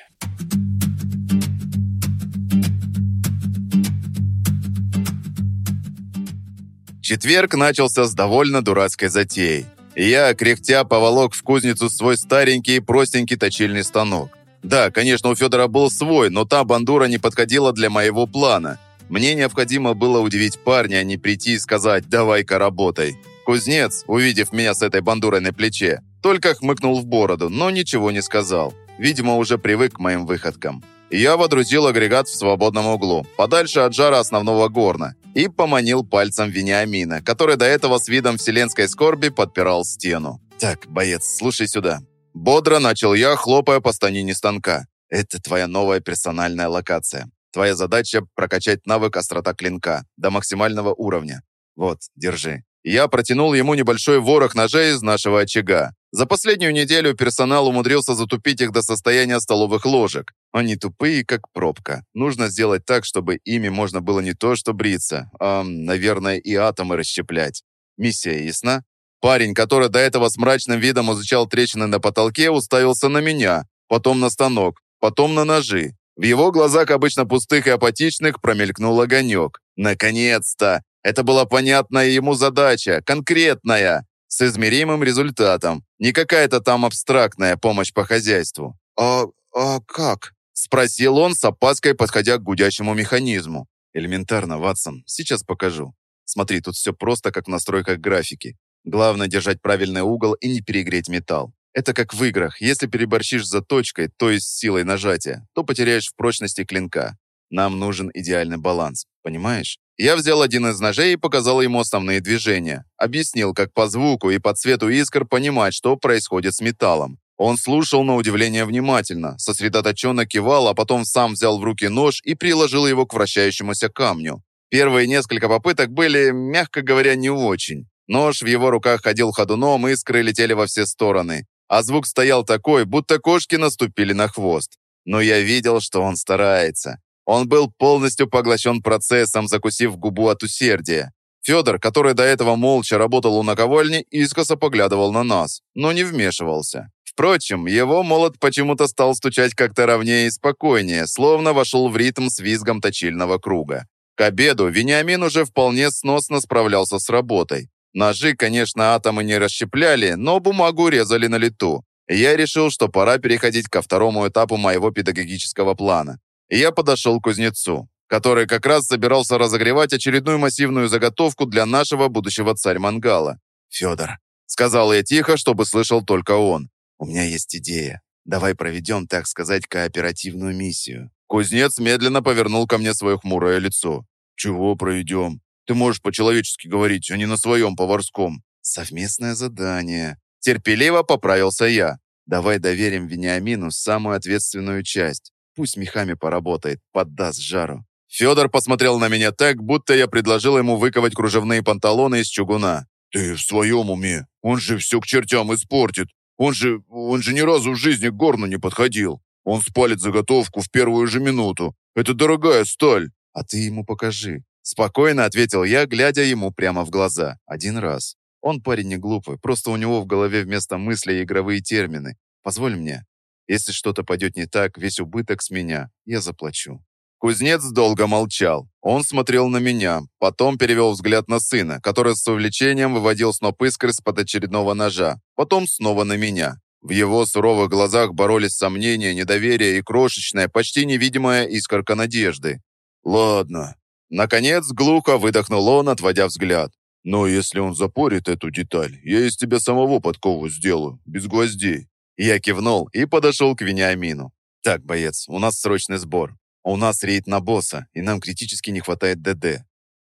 Четверг начался с довольно дурацкой затеей. И я, кряхтя, поволок в кузницу свой старенький простенький точильный станок. Да, конечно, у Федора был свой, но та бандура не подходила для моего плана. Мне необходимо было удивить парня, а не прийти и сказать «давай-ка работай». Кузнец, увидев меня с этой бандурой на плече, только хмыкнул в бороду, но ничего не сказал. Видимо, уже привык к моим выходкам. Я водрузил агрегат в свободном углу, подальше от жара основного горна, и поманил пальцем Вениамина, который до этого с видом вселенской скорби подпирал стену. «Так, боец, слушай сюда». Бодро начал я, хлопая по станине станка. «Это твоя новая персональная локация. Твоя задача – прокачать навык острота клинка до максимального уровня. Вот, держи». Я протянул ему небольшой ворох ножей из нашего очага. За последнюю неделю персонал умудрился затупить их до состояния столовых ложек. Они тупые, как пробка. Нужно сделать так, чтобы ими можно было не то что бриться, а, наверное, и атомы расщеплять. Миссия ясна? Парень, который до этого с мрачным видом изучал трещины на потолке, уставился на меня, потом на станок, потом на ножи. В его глазах, обычно пустых и апатичных, промелькнул огонек. Наконец-то! Это была понятная ему задача, конкретная, с измеримым результатом. Не какая-то там абстрактная помощь по хозяйству. «А, а как?» – спросил он с опаской, подходя к гудящему механизму. «Элементарно, Ватсон. Сейчас покажу. Смотри, тут все просто, как в настройках графики. Главное держать правильный угол и не перегреть металл. Это как в играх. Если переборщишь с заточкой, то есть силой нажатия, то потеряешь в прочности клинка. Нам нужен идеальный баланс, понимаешь? Я взял один из ножей и показал ему основные движения. Объяснил, как по звуку и по цвету искр понимать, что происходит с металлом. Он слушал на удивление внимательно, сосредоточенно кивал, а потом сам взял в руки нож и приложил его к вращающемуся камню. Первые несколько попыток были, мягко говоря, не очень. Нож в его руках ходил ходуном, искры летели во все стороны. А звук стоял такой, будто кошки наступили на хвост. Но я видел, что он старается. Он был полностью поглощен процессом, закусив губу от усердия. Федор, который до этого молча работал у наковальни, искоса поглядывал на нас, но не вмешивался. Впрочем, его молот почему-то стал стучать как-то ровнее и спокойнее, словно вошел в ритм с визгом точильного круга. К обеду Вениамин уже вполне сносно справлялся с работой. Ножи, конечно, атомы не расщепляли, но бумагу резали на лету. Я решил, что пора переходить ко второму этапу моего педагогического плана. Я подошел к кузнецу, который как раз собирался разогревать очередную массивную заготовку для нашего будущего царь-мангала. «Федор», — сказал я тихо, чтобы слышал только он, «у меня есть идея. Давай проведем, так сказать, кооперативную миссию». Кузнец медленно повернул ко мне свое хмурое лицо. «Чего проведем? Ты можешь по-человечески говорить, а не на своем поварском». «Совместное задание». Терпеливо поправился я. «Давай доверим Вениамину самую ответственную часть. Пусть мехами поработает, поддаст жару». Федор посмотрел на меня так, будто я предложил ему выковать кружевные панталоны из чугуна. «Ты в своем уме? Он же все к чертям испортит. Он же... он же ни разу в жизни к горну не подходил. Он спалит заготовку в первую же минуту. Это дорогая сталь. А ты ему покажи. Спокойно ответил я, глядя ему прямо в глаза. Один раз. Он парень не глупый, просто у него в голове вместо мыслей игровые термины. Позволь мне. Если что-то пойдет не так, весь убыток с меня. Я заплачу. Кузнец долго молчал. Он смотрел на меня, потом перевел взгляд на сына, который с увлечением выводил сноп искр из-под очередного ножа, потом снова на меня. В его суровых глазах боролись сомнения, недоверие и крошечная, почти невидимая искорка надежды. «Ладно». Наконец, глухо выдохнул он, отводя взгляд. «Но если он запорит эту деталь, я из тебя самого подкову сделаю, без гвоздей». Я кивнул и подошел к Вениамину. «Так, боец, у нас срочный сбор. У нас рейд на босса, и нам критически не хватает ДД».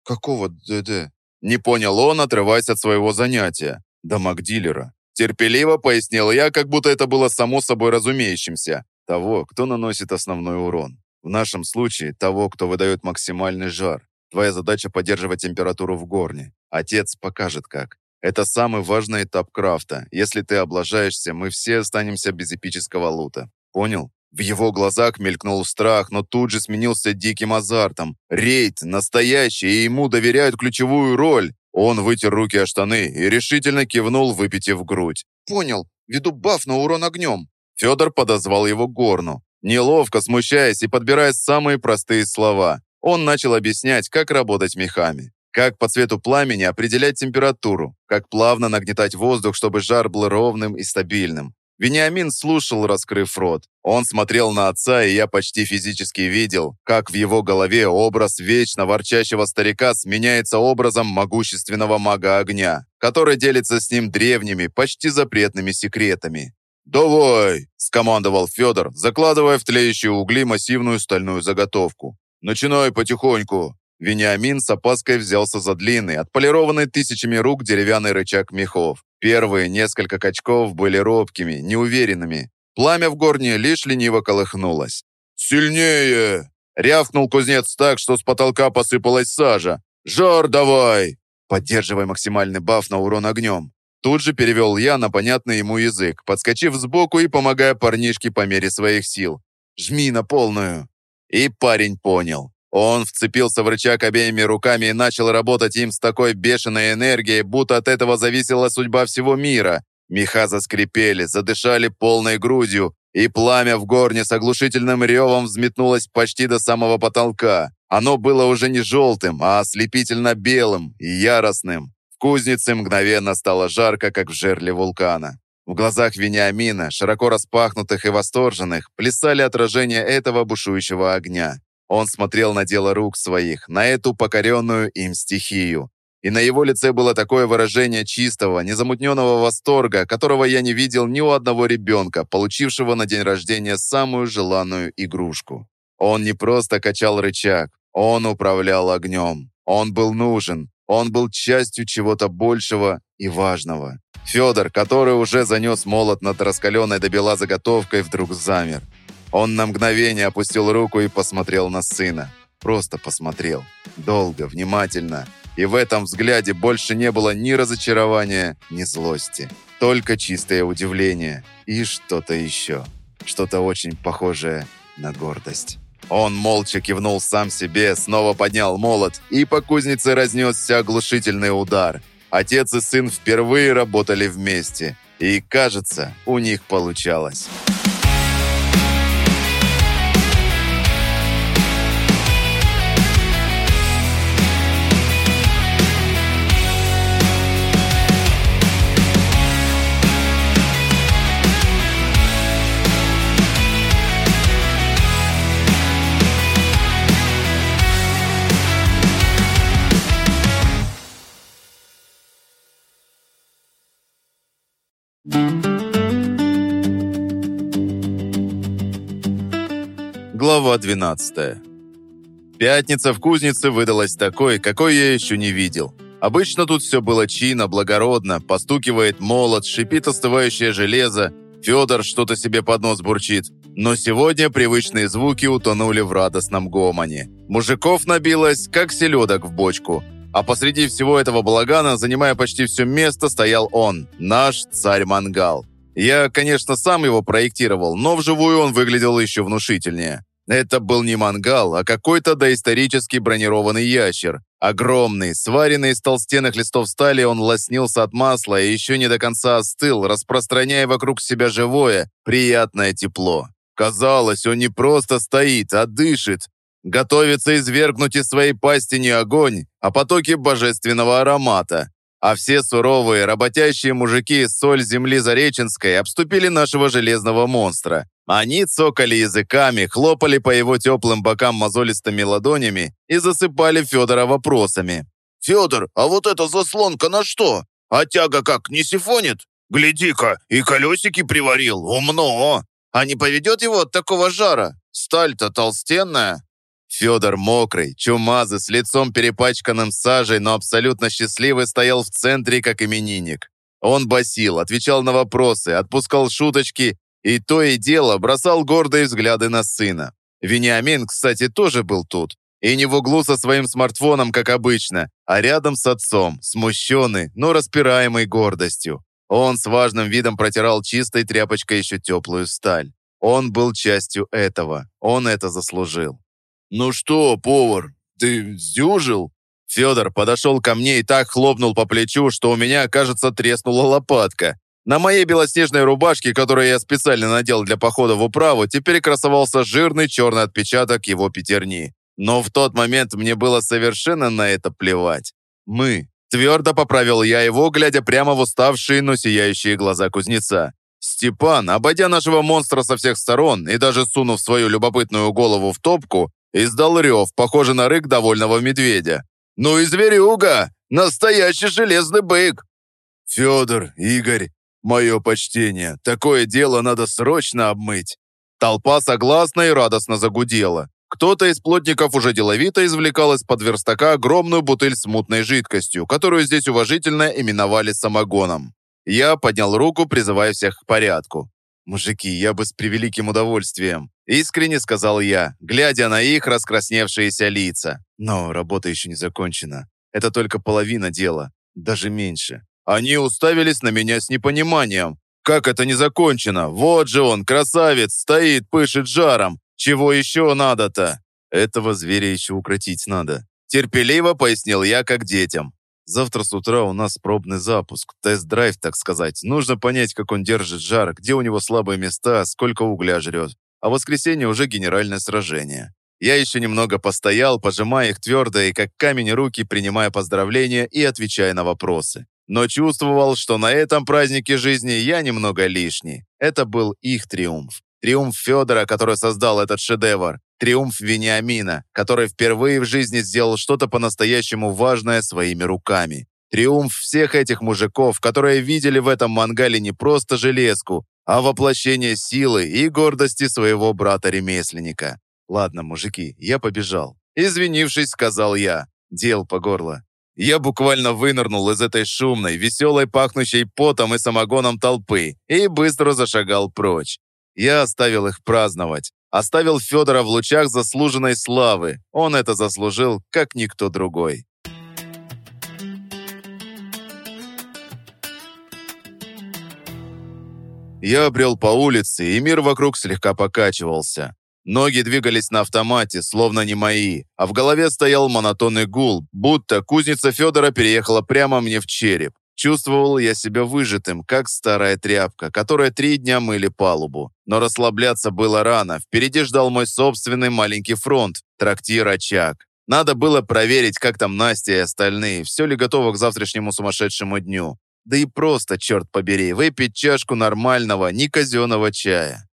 «Какого ДД?» Не понял он, отрываясь от своего занятия. «Дамаг-дилера. Терпеливо пояснил я, как будто это было само собой разумеющимся. Того, кто наносит основной урон. В нашем случае, того, кто выдает максимальный жар. Твоя задача поддерживать температуру в горне. Отец покажет как. Это самый важный этап крафта. Если ты облажаешься, мы все останемся без эпического лута. Понял? В его глазах мелькнул страх, но тут же сменился диким азартом. Рейд настоящий, и ему доверяют ключевую роль. Он вытер руки о штаны и решительно кивнул, выпитив грудь. «Понял. Веду баф на урон огнем». Федор подозвал его горну. Неловко, смущаясь и подбирая самые простые слова, он начал объяснять, как работать мехами. Как по цвету пламени определять температуру, как плавно нагнетать воздух, чтобы жар был ровным и стабильным. Вениамин слушал, раскрыв рот. Он смотрел на отца, и я почти физически видел, как в его голове образ вечно ворчащего старика сменяется образом могущественного мага огня, который делится с ним древними, почти запретными секретами. «Давай!» – скомандовал Федор, закладывая в тлеющие угли массивную стальную заготовку. «Начинай потихоньку!» Вениамин с опаской взялся за длинный, отполированный тысячами рук деревянный рычаг мехов. Первые несколько качков были робкими, неуверенными. Пламя в горне лишь лениво колыхнулось. «Сильнее!» Рявкнул кузнец так, что с потолка посыпалась сажа. «Жар давай!» Поддерживай максимальный баф на урон огнем. Тут же перевел я на понятный ему язык, подскочив сбоку и помогая парнишке по мере своих сил. «Жми на полную!» И парень понял. Он вцепился в рычаг обеими руками и начал работать им с такой бешеной энергией, будто от этого зависела судьба всего мира. Меха заскрипели, задышали полной грудью, и пламя в горне с оглушительным ревом взметнулось почти до самого потолка. Оно было уже не желтым, а ослепительно белым и яростным. В кузнице мгновенно стало жарко, как в жерле вулкана. В глазах Вениамина, широко распахнутых и восторженных, плясали отражения этого бушующего огня. Он смотрел на дело рук своих, на эту покоренную им стихию. И на его лице было такое выражение чистого, незамутненного восторга, которого я не видел ни у одного ребенка, получившего на день рождения самую желанную игрушку. Он не просто качал рычаг, он управлял огнем. Он был нужен, он был частью чего-то большего и важного. Федор, который уже занес молот над раскаленной до бела заготовкой, вдруг замер. Он на мгновение опустил руку и посмотрел на сына. Просто посмотрел. Долго, внимательно. И в этом взгляде больше не было ни разочарования, ни злости. Только чистое удивление и что-то еще. Что-то очень похожее на гордость. Он молча кивнул сам себе, снова поднял молот, и по кузнице разнесся оглушительный удар. Отец и сын впервые работали вместе, и, кажется, у них получалось. Глава 12. Пятница в кузнице выдалась такой, какой я еще не видел. Обычно тут все было чинно, благородно, постукивает молот, шипит остывающее железо, Федор что-то себе под нос бурчит. Но сегодня привычные звуки утонули в радостном гомоне. Мужиков набилось, как селедок в бочку. А посреди всего этого балагана, занимая почти все место, стоял он, наш царь-мангал. Я, конечно, сам его проектировал, но вживую он выглядел еще внушительнее. Это был не мангал, а какой-то доисторический бронированный ящер. Огромный, сваренный из толстенных листов стали, он лоснился от масла и еще не до конца остыл, распространяя вокруг себя живое, приятное тепло. Казалось, он не просто стоит, а дышит. Готовится извергнуть из своей пасти не огонь, а потоки божественного аромата а все суровые, работящие мужики соль земли Зареченской обступили нашего железного монстра. Они цокали языками, хлопали по его теплым бокам мозолистыми ладонями и засыпали Федора вопросами. «Федор, а вот эта заслонка на что? А тяга как, не сифонит? Гляди-ка, и колесики приварил, умно! А не поведет его от такого жара? Сталь-то толстенная!» Федор мокрый, чумазый, с лицом перепачканным сажей, но абсолютно счастливый, стоял в центре, как именинник. Он басил, отвечал на вопросы, отпускал шуточки и то и дело бросал гордые взгляды на сына. Вениамин, кстати, тоже был тут. И не в углу со своим смартфоном, как обычно, а рядом с отцом, смущенный, но распираемый гордостью. Он с важным видом протирал чистой тряпочкой еще теплую сталь. Он был частью этого. Он это заслужил. «Ну что, повар, ты сдюжил?» Федор подошел ко мне и так хлопнул по плечу, что у меня, кажется, треснула лопатка. На моей белоснежной рубашке, которую я специально надел для похода в управу, теперь красовался жирный черный отпечаток его пятерни. Но в тот момент мне было совершенно на это плевать. «Мы», — твердо поправил я его, глядя прямо в уставшие, но сияющие глаза кузнеца. Степан, обойдя нашего монстра со всех сторон и даже сунув свою любопытную голову в топку, Издал рев, похожий на рык довольного медведя. «Ну и зверюга! Настоящий железный бык!» «Федор, Игорь, мое почтение, такое дело надо срочно обмыть!» Толпа согласно и радостно загудела. Кто-то из плотников уже деловито извлекал из-под верстака огромную бутыль с мутной жидкостью, которую здесь уважительно именовали самогоном. Я поднял руку, призывая всех к порядку. «Мужики, я бы с превеликим удовольствием», — искренне сказал я, глядя на их раскрасневшиеся лица. «Но работа еще не закончена. Это только половина дела, даже меньше». Они уставились на меня с непониманием. «Как это не закончено? Вот же он, красавец, стоит, пышет жаром. Чего еще надо-то?» «Этого зверя еще укротить надо», — терпеливо пояснил я, как детям. Завтра с утра у нас пробный запуск, тест-драйв, так сказать. Нужно понять, как он держит жар, где у него слабые места, сколько угля жрет. А в воскресенье уже генеральное сражение. Я еще немного постоял, пожимая их твердо и как камень руки, принимая поздравления и отвечая на вопросы. Но чувствовал, что на этом празднике жизни я немного лишний. Это был их триумф. Триумф Федора, который создал этот шедевр. Триумф Вениамина, который впервые в жизни сделал что-то по-настоящему важное своими руками. Триумф всех этих мужиков, которые видели в этом мангале не просто железку, а воплощение силы и гордости своего брата-ремесленника. «Ладно, мужики, я побежал». Извинившись, сказал я. Дел по горло. Я буквально вынырнул из этой шумной, веселой, пахнущей потом и самогоном толпы и быстро зашагал прочь. Я оставил их праздновать. Оставил Федора в лучах заслуженной славы. Он это заслужил, как никто другой. Я обрел по улице, и мир вокруг слегка покачивался. Ноги двигались на автомате, словно не мои, а в голове стоял монотонный гул, будто кузница Федора переехала прямо мне в череп. Чувствовал я себя выжатым, как старая тряпка, которая три дня мыли палубу. Но расслабляться было рано. Впереди ждал мой собственный маленький фронт, трактир «Очаг». Надо было проверить, как там Настя и остальные, все ли готово к завтрашнему сумасшедшему дню. Да и просто, черт побери, выпить чашку нормального, не казенного чая.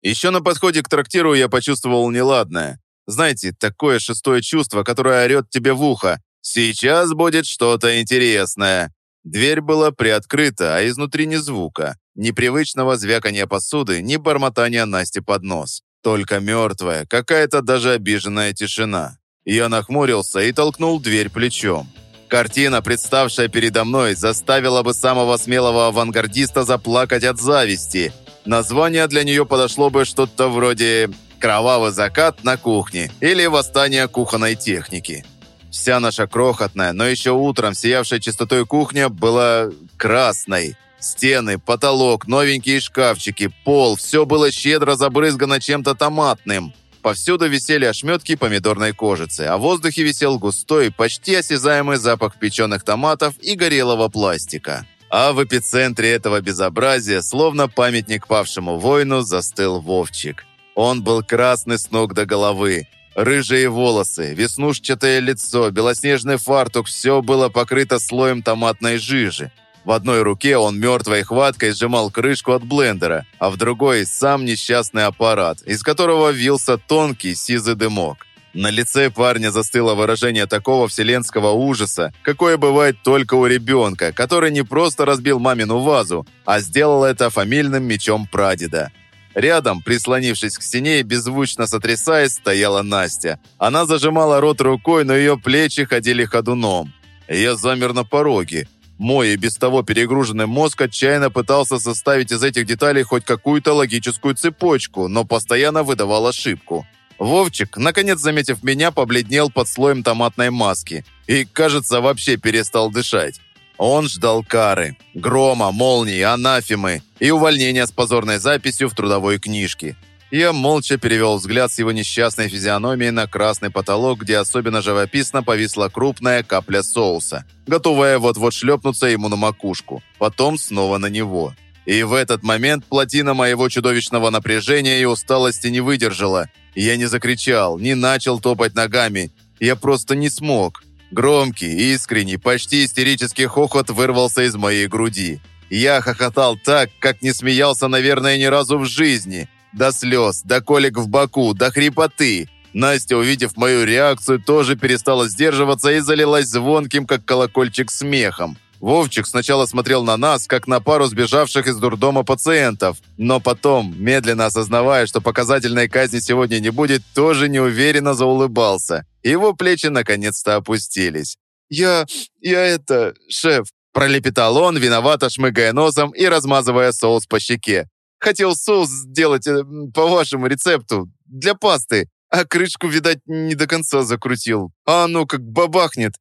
Еще на подходе к трактиру я почувствовал неладное. Знаете, такое шестое чувство, которое орет тебе в ухо. «Сейчас будет что-то интересное». Дверь была приоткрыта, а изнутри ни звука, ни привычного звякания посуды, ни бормотания Насти под нос. Только мертвая, какая-то даже обиженная тишина. Я нахмурился и толкнул дверь плечом. Картина, представшая передо мной, заставила бы самого смелого авангардиста заплакать от зависти. Название для нее подошло бы что-то вроде «Кровавый закат на кухне» или «Восстание кухонной техники». Вся наша крохотная, но еще утром сиявшая чистотой кухня была красной. Стены, потолок, новенькие шкафчики, пол – все было щедро забрызгано чем-то томатным. Повсюду висели ошметки помидорной кожицы, а в воздухе висел густой, почти осязаемый запах печеных томатов и горелого пластика. А в эпицентре этого безобразия, словно памятник павшему воину, застыл Вовчик. Он был красный с ног до головы. Рыжие волосы, веснушчатое лицо, белоснежный фартук – все было покрыто слоем томатной жижи. В одной руке он мертвой хваткой сжимал крышку от блендера, а в другой – сам несчастный аппарат, из которого вился тонкий сизый дымок. На лице парня застыло выражение такого вселенского ужаса, какое бывает только у ребенка, который не просто разбил мамину вазу, а сделал это фамильным мечом прадеда. Рядом, прислонившись к стене и беззвучно сотрясаясь, стояла Настя. Она зажимала рот рукой, но ее плечи ходили ходуном. Я замер на пороге. Мой и без того перегруженный мозг отчаянно пытался составить из этих деталей хоть какую-то логическую цепочку, но постоянно выдавал ошибку. Вовчик, наконец заметив меня, побледнел под слоем томатной маски и, кажется, вообще перестал дышать. Он ждал кары, грома, молнии, анафемы и увольнения с позорной записью в трудовой книжке. Я молча перевел взгляд с его несчастной физиономии на красный потолок, где особенно живописно повисла крупная капля соуса, готовая вот-вот шлепнуться ему на макушку, потом снова на него. И в этот момент плотина моего чудовищного напряжения и усталости не выдержала. Я не закричал, не начал топать ногами. Я просто не смог. Громкий, искренний, почти истерический хохот вырвался из моей груди. Я хохотал так, как не смеялся, наверное, ни разу в жизни. До слез, до колик в боку, до хрипоты. Настя, увидев мою реакцию, тоже перестала сдерживаться и залилась звонким, как колокольчик, смехом. Вовчик сначала смотрел на нас, как на пару сбежавших из дурдома пациентов, но потом, медленно осознавая, что показательной казни сегодня не будет, тоже неуверенно заулыбался. Его плечи наконец-то опустились. «Я... я это... шеф...» Пролепетал он, виновато шмыгая носом и размазывая соус по щеке. «Хотел соус сделать э, по вашему рецепту, для пасты, а крышку, видать, не до конца закрутил. А оно как бабахнет».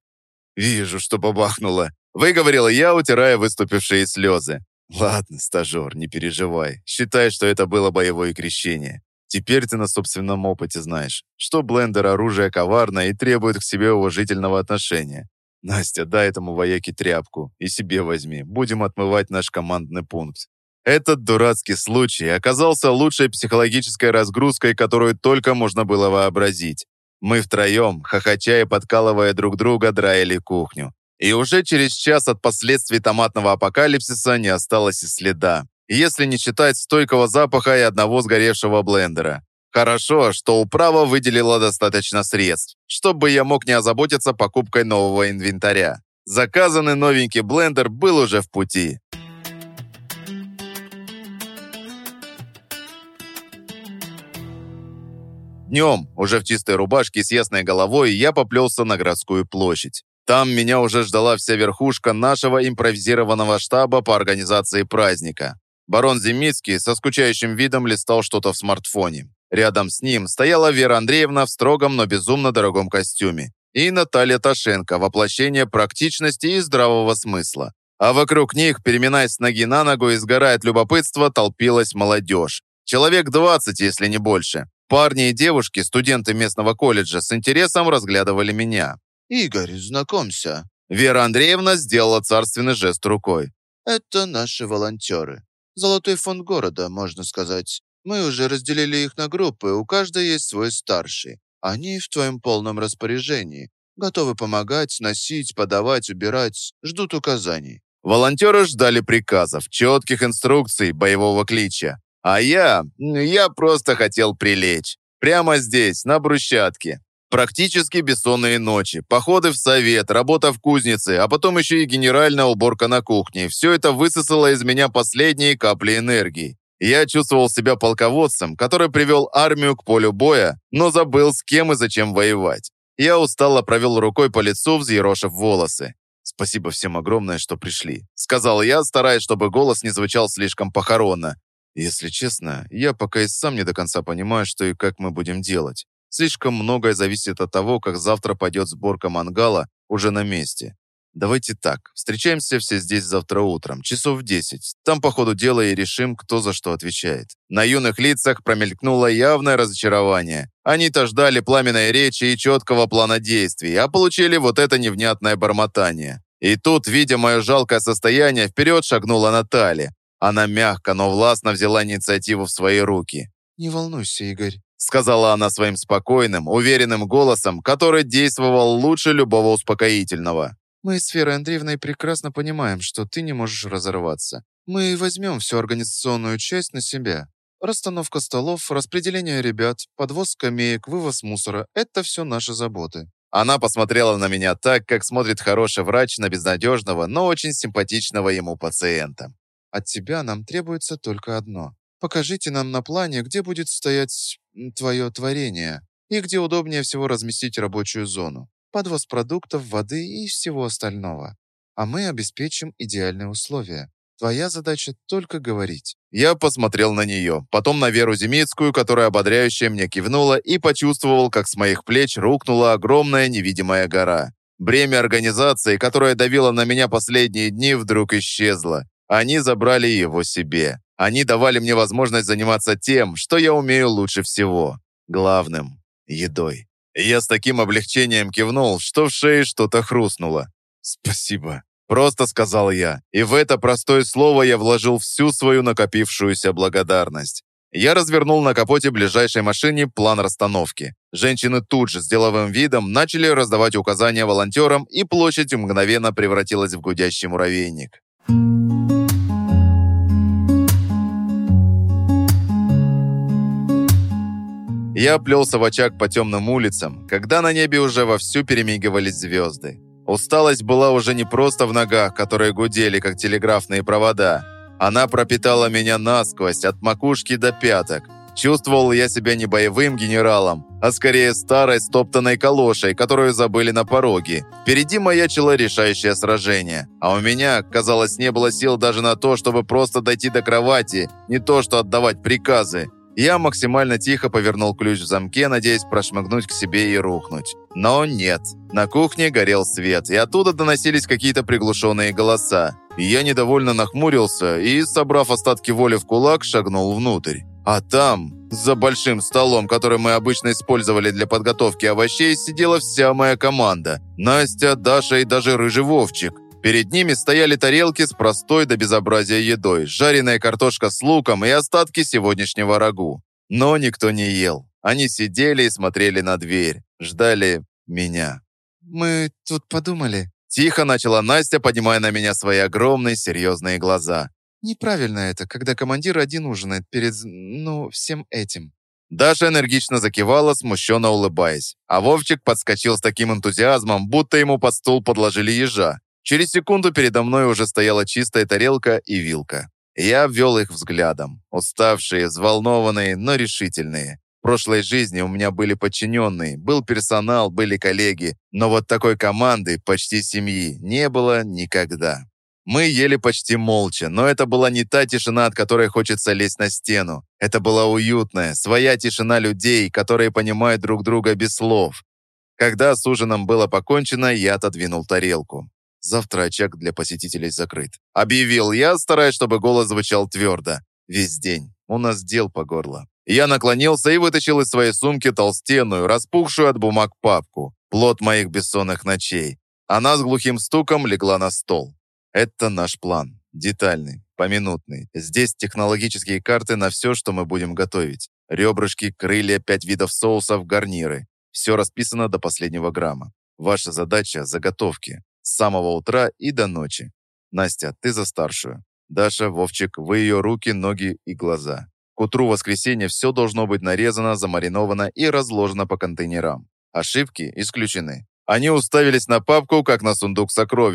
«Вижу, что бабахнуло», — выговорила я, утирая выступившие слезы. «Ладно, стажер, не переживай. Считай, что это было боевое крещение. Теперь ты на собственном опыте знаешь, что блендер оружие коварное и требует к себе уважительного отношения. Настя, дай этому вояке тряпку и себе возьми. Будем отмывать наш командный пункт. Этот дурацкий случай оказался лучшей психологической разгрузкой, которую только можно было вообразить. Мы втроем, хохоча и подкалывая друг друга, драили кухню. И уже через час от последствий томатного апокалипсиса не осталось и следа если не считать стойкого запаха и одного сгоревшего блендера. Хорошо, что управа выделила достаточно средств, чтобы я мог не озаботиться покупкой нового инвентаря. Заказанный новенький блендер был уже в пути. Днем, уже в чистой рубашке с ясной головой, я поплелся на городскую площадь. Там меня уже ждала вся верхушка нашего импровизированного штаба по организации праздника. Барон Земицкий со скучающим видом листал что-то в смартфоне. Рядом с ним стояла Вера Андреевна в строгом, но безумно дорогом костюме. И Наталья Ташенко, воплощение практичности и здравого смысла. А вокруг них, переминаясь с ноги на ногу и сгорая от любопытства, толпилась молодежь. Человек 20, если не больше. Парни и девушки, студенты местного колледжа, с интересом разглядывали меня. «Игорь, знакомься». Вера Андреевна сделала царственный жест рукой. «Это наши волонтеры. Золотой фонд города, можно сказать. Мы уже разделили их на группы, у каждой есть свой старший. Они в твоем полном распоряжении. Готовы помогать, носить, подавать, убирать, ждут указаний. Волонтеры ждали приказов, четких инструкций, боевого клича. А я... я просто хотел прилечь. Прямо здесь, на брусчатке. Практически бессонные ночи, походы в совет, работа в кузнице, а потом еще и генеральная уборка на кухне. Все это высосало из меня последние капли энергии. Я чувствовал себя полководцем, который привел армию к полю боя, но забыл, с кем и зачем воевать. Я устало провел рукой по лицу, взъерошив волосы. «Спасибо всем огромное, что пришли», — сказал я, стараясь, чтобы голос не звучал слишком похоронно. «Если честно, я пока и сам не до конца понимаю, что и как мы будем делать. Слишком многое зависит от того, как завтра пойдет сборка мангала уже на месте. Давайте так, встречаемся все здесь завтра утром, часов в 10. Там по ходу дела и решим, кто за что отвечает. На юных лицах промелькнуло явное разочарование. Они-то ждали пламенной речи и четкого плана действий, а получили вот это невнятное бормотание. И тут, видя мое жалкое состояние, вперед шагнула Наталья. Она мягко, но властно взяла инициативу в свои руки. «Не волнуйся, Игорь», — сказала она своим спокойным, уверенным голосом, который действовал лучше любого успокоительного. Мы с Верой Андреевной прекрасно понимаем, что ты не можешь разорваться. Мы возьмем всю организационную часть на себя. Расстановка столов, распределение ребят, подвоз скамеек, вывоз мусора – это все наши заботы. Она посмотрела на меня так, как смотрит хороший врач на безнадежного, но очень симпатичного ему пациента. От тебя нам требуется только одно. Покажите нам на плане, где будет стоять твое творение и где удобнее всего разместить рабочую зону подвоз продуктов, воды и всего остального. А мы обеспечим идеальные условия. Твоя задача только говорить». Я посмотрел на нее, потом на Веру Земицкую, которая ободряюще мне кивнула, и почувствовал, как с моих плеч рухнула огромная невидимая гора. Бремя организации, которое давило на меня последние дни, вдруг исчезло. Они забрали его себе. Они давали мне возможность заниматься тем, что я умею лучше всего. Главным – едой. Я с таким облегчением кивнул, что в шее что-то хрустнуло. «Спасибо», — просто сказал я. И в это простое слово я вложил всю свою накопившуюся благодарность. Я развернул на капоте ближайшей машине план расстановки. Женщины тут же с деловым видом начали раздавать указания волонтерам, и площадь мгновенно превратилась в гудящий муравейник. Я плелся в очаг по темным улицам, когда на небе уже вовсю перемигивались звезды. Усталость была уже не просто в ногах, которые гудели, как телеграфные провода. Она пропитала меня насквозь, от макушки до пяток. Чувствовал я себя не боевым генералом, а скорее старой стоптанной калошей, которую забыли на пороге. Впереди маячило решающее сражение, а у меня, казалось, не было сил даже на то, чтобы просто дойти до кровати, не то что отдавать приказы. Я максимально тихо повернул ключ в замке, надеясь прошмыгнуть к себе и рухнуть. Но нет. На кухне горел свет, и оттуда доносились какие-то приглушенные голоса. Я недовольно нахмурился и, собрав остатки воли в кулак, шагнул внутрь. А там, за большим столом, который мы обычно использовали для подготовки овощей, сидела вся моя команда. Настя, Даша и даже Рыжий Вовчик. Перед ними стояли тарелки с простой до безобразия едой, жареная картошка с луком и остатки сегодняшнего рагу. Но никто не ел. Они сидели и смотрели на дверь, ждали меня. «Мы тут подумали», – тихо начала Настя, поднимая на меня свои огромные серьезные глаза. «Неправильно это, когда командир один ужинает перед, ну, всем этим». Даша энергично закивала, смущенно улыбаясь. А Вовчик подскочил с таким энтузиазмом, будто ему под стол подложили ежа. Через секунду передо мной уже стояла чистая тарелка и вилка. Я обвел их взглядом. Уставшие, взволнованные, но решительные. В прошлой жизни у меня были подчиненные, был персонал, были коллеги, но вот такой команды, почти семьи, не было никогда. Мы ели почти молча, но это была не та тишина, от которой хочется лезть на стену. Это была уютная, своя тишина людей, которые понимают друг друга без слов. Когда с ужином было покончено, я отодвинул тарелку. Завтра очаг для посетителей закрыт. Объявил я, стараясь, чтобы голос звучал твердо. Весь день. У нас дел по горло. Я наклонился и вытащил из своей сумки толстенную, распухшую от бумаг папку. Плод моих бессонных ночей. Она с глухим стуком легла на стол. Это наш план. Детальный, поминутный. Здесь технологические карты на все, что мы будем готовить. Ребрышки, крылья, пять видов соусов, гарниры. Все расписано до последнего грамма. Ваша задача – заготовки. С самого утра и до ночи. Настя, ты за старшую. Даша, Вовчик, вы ее руки, ноги и глаза. К утру воскресенья все должно быть нарезано, замариновано и разложено по контейнерам. Ошибки исключены. Они уставились на папку, как на сундук сокровищ,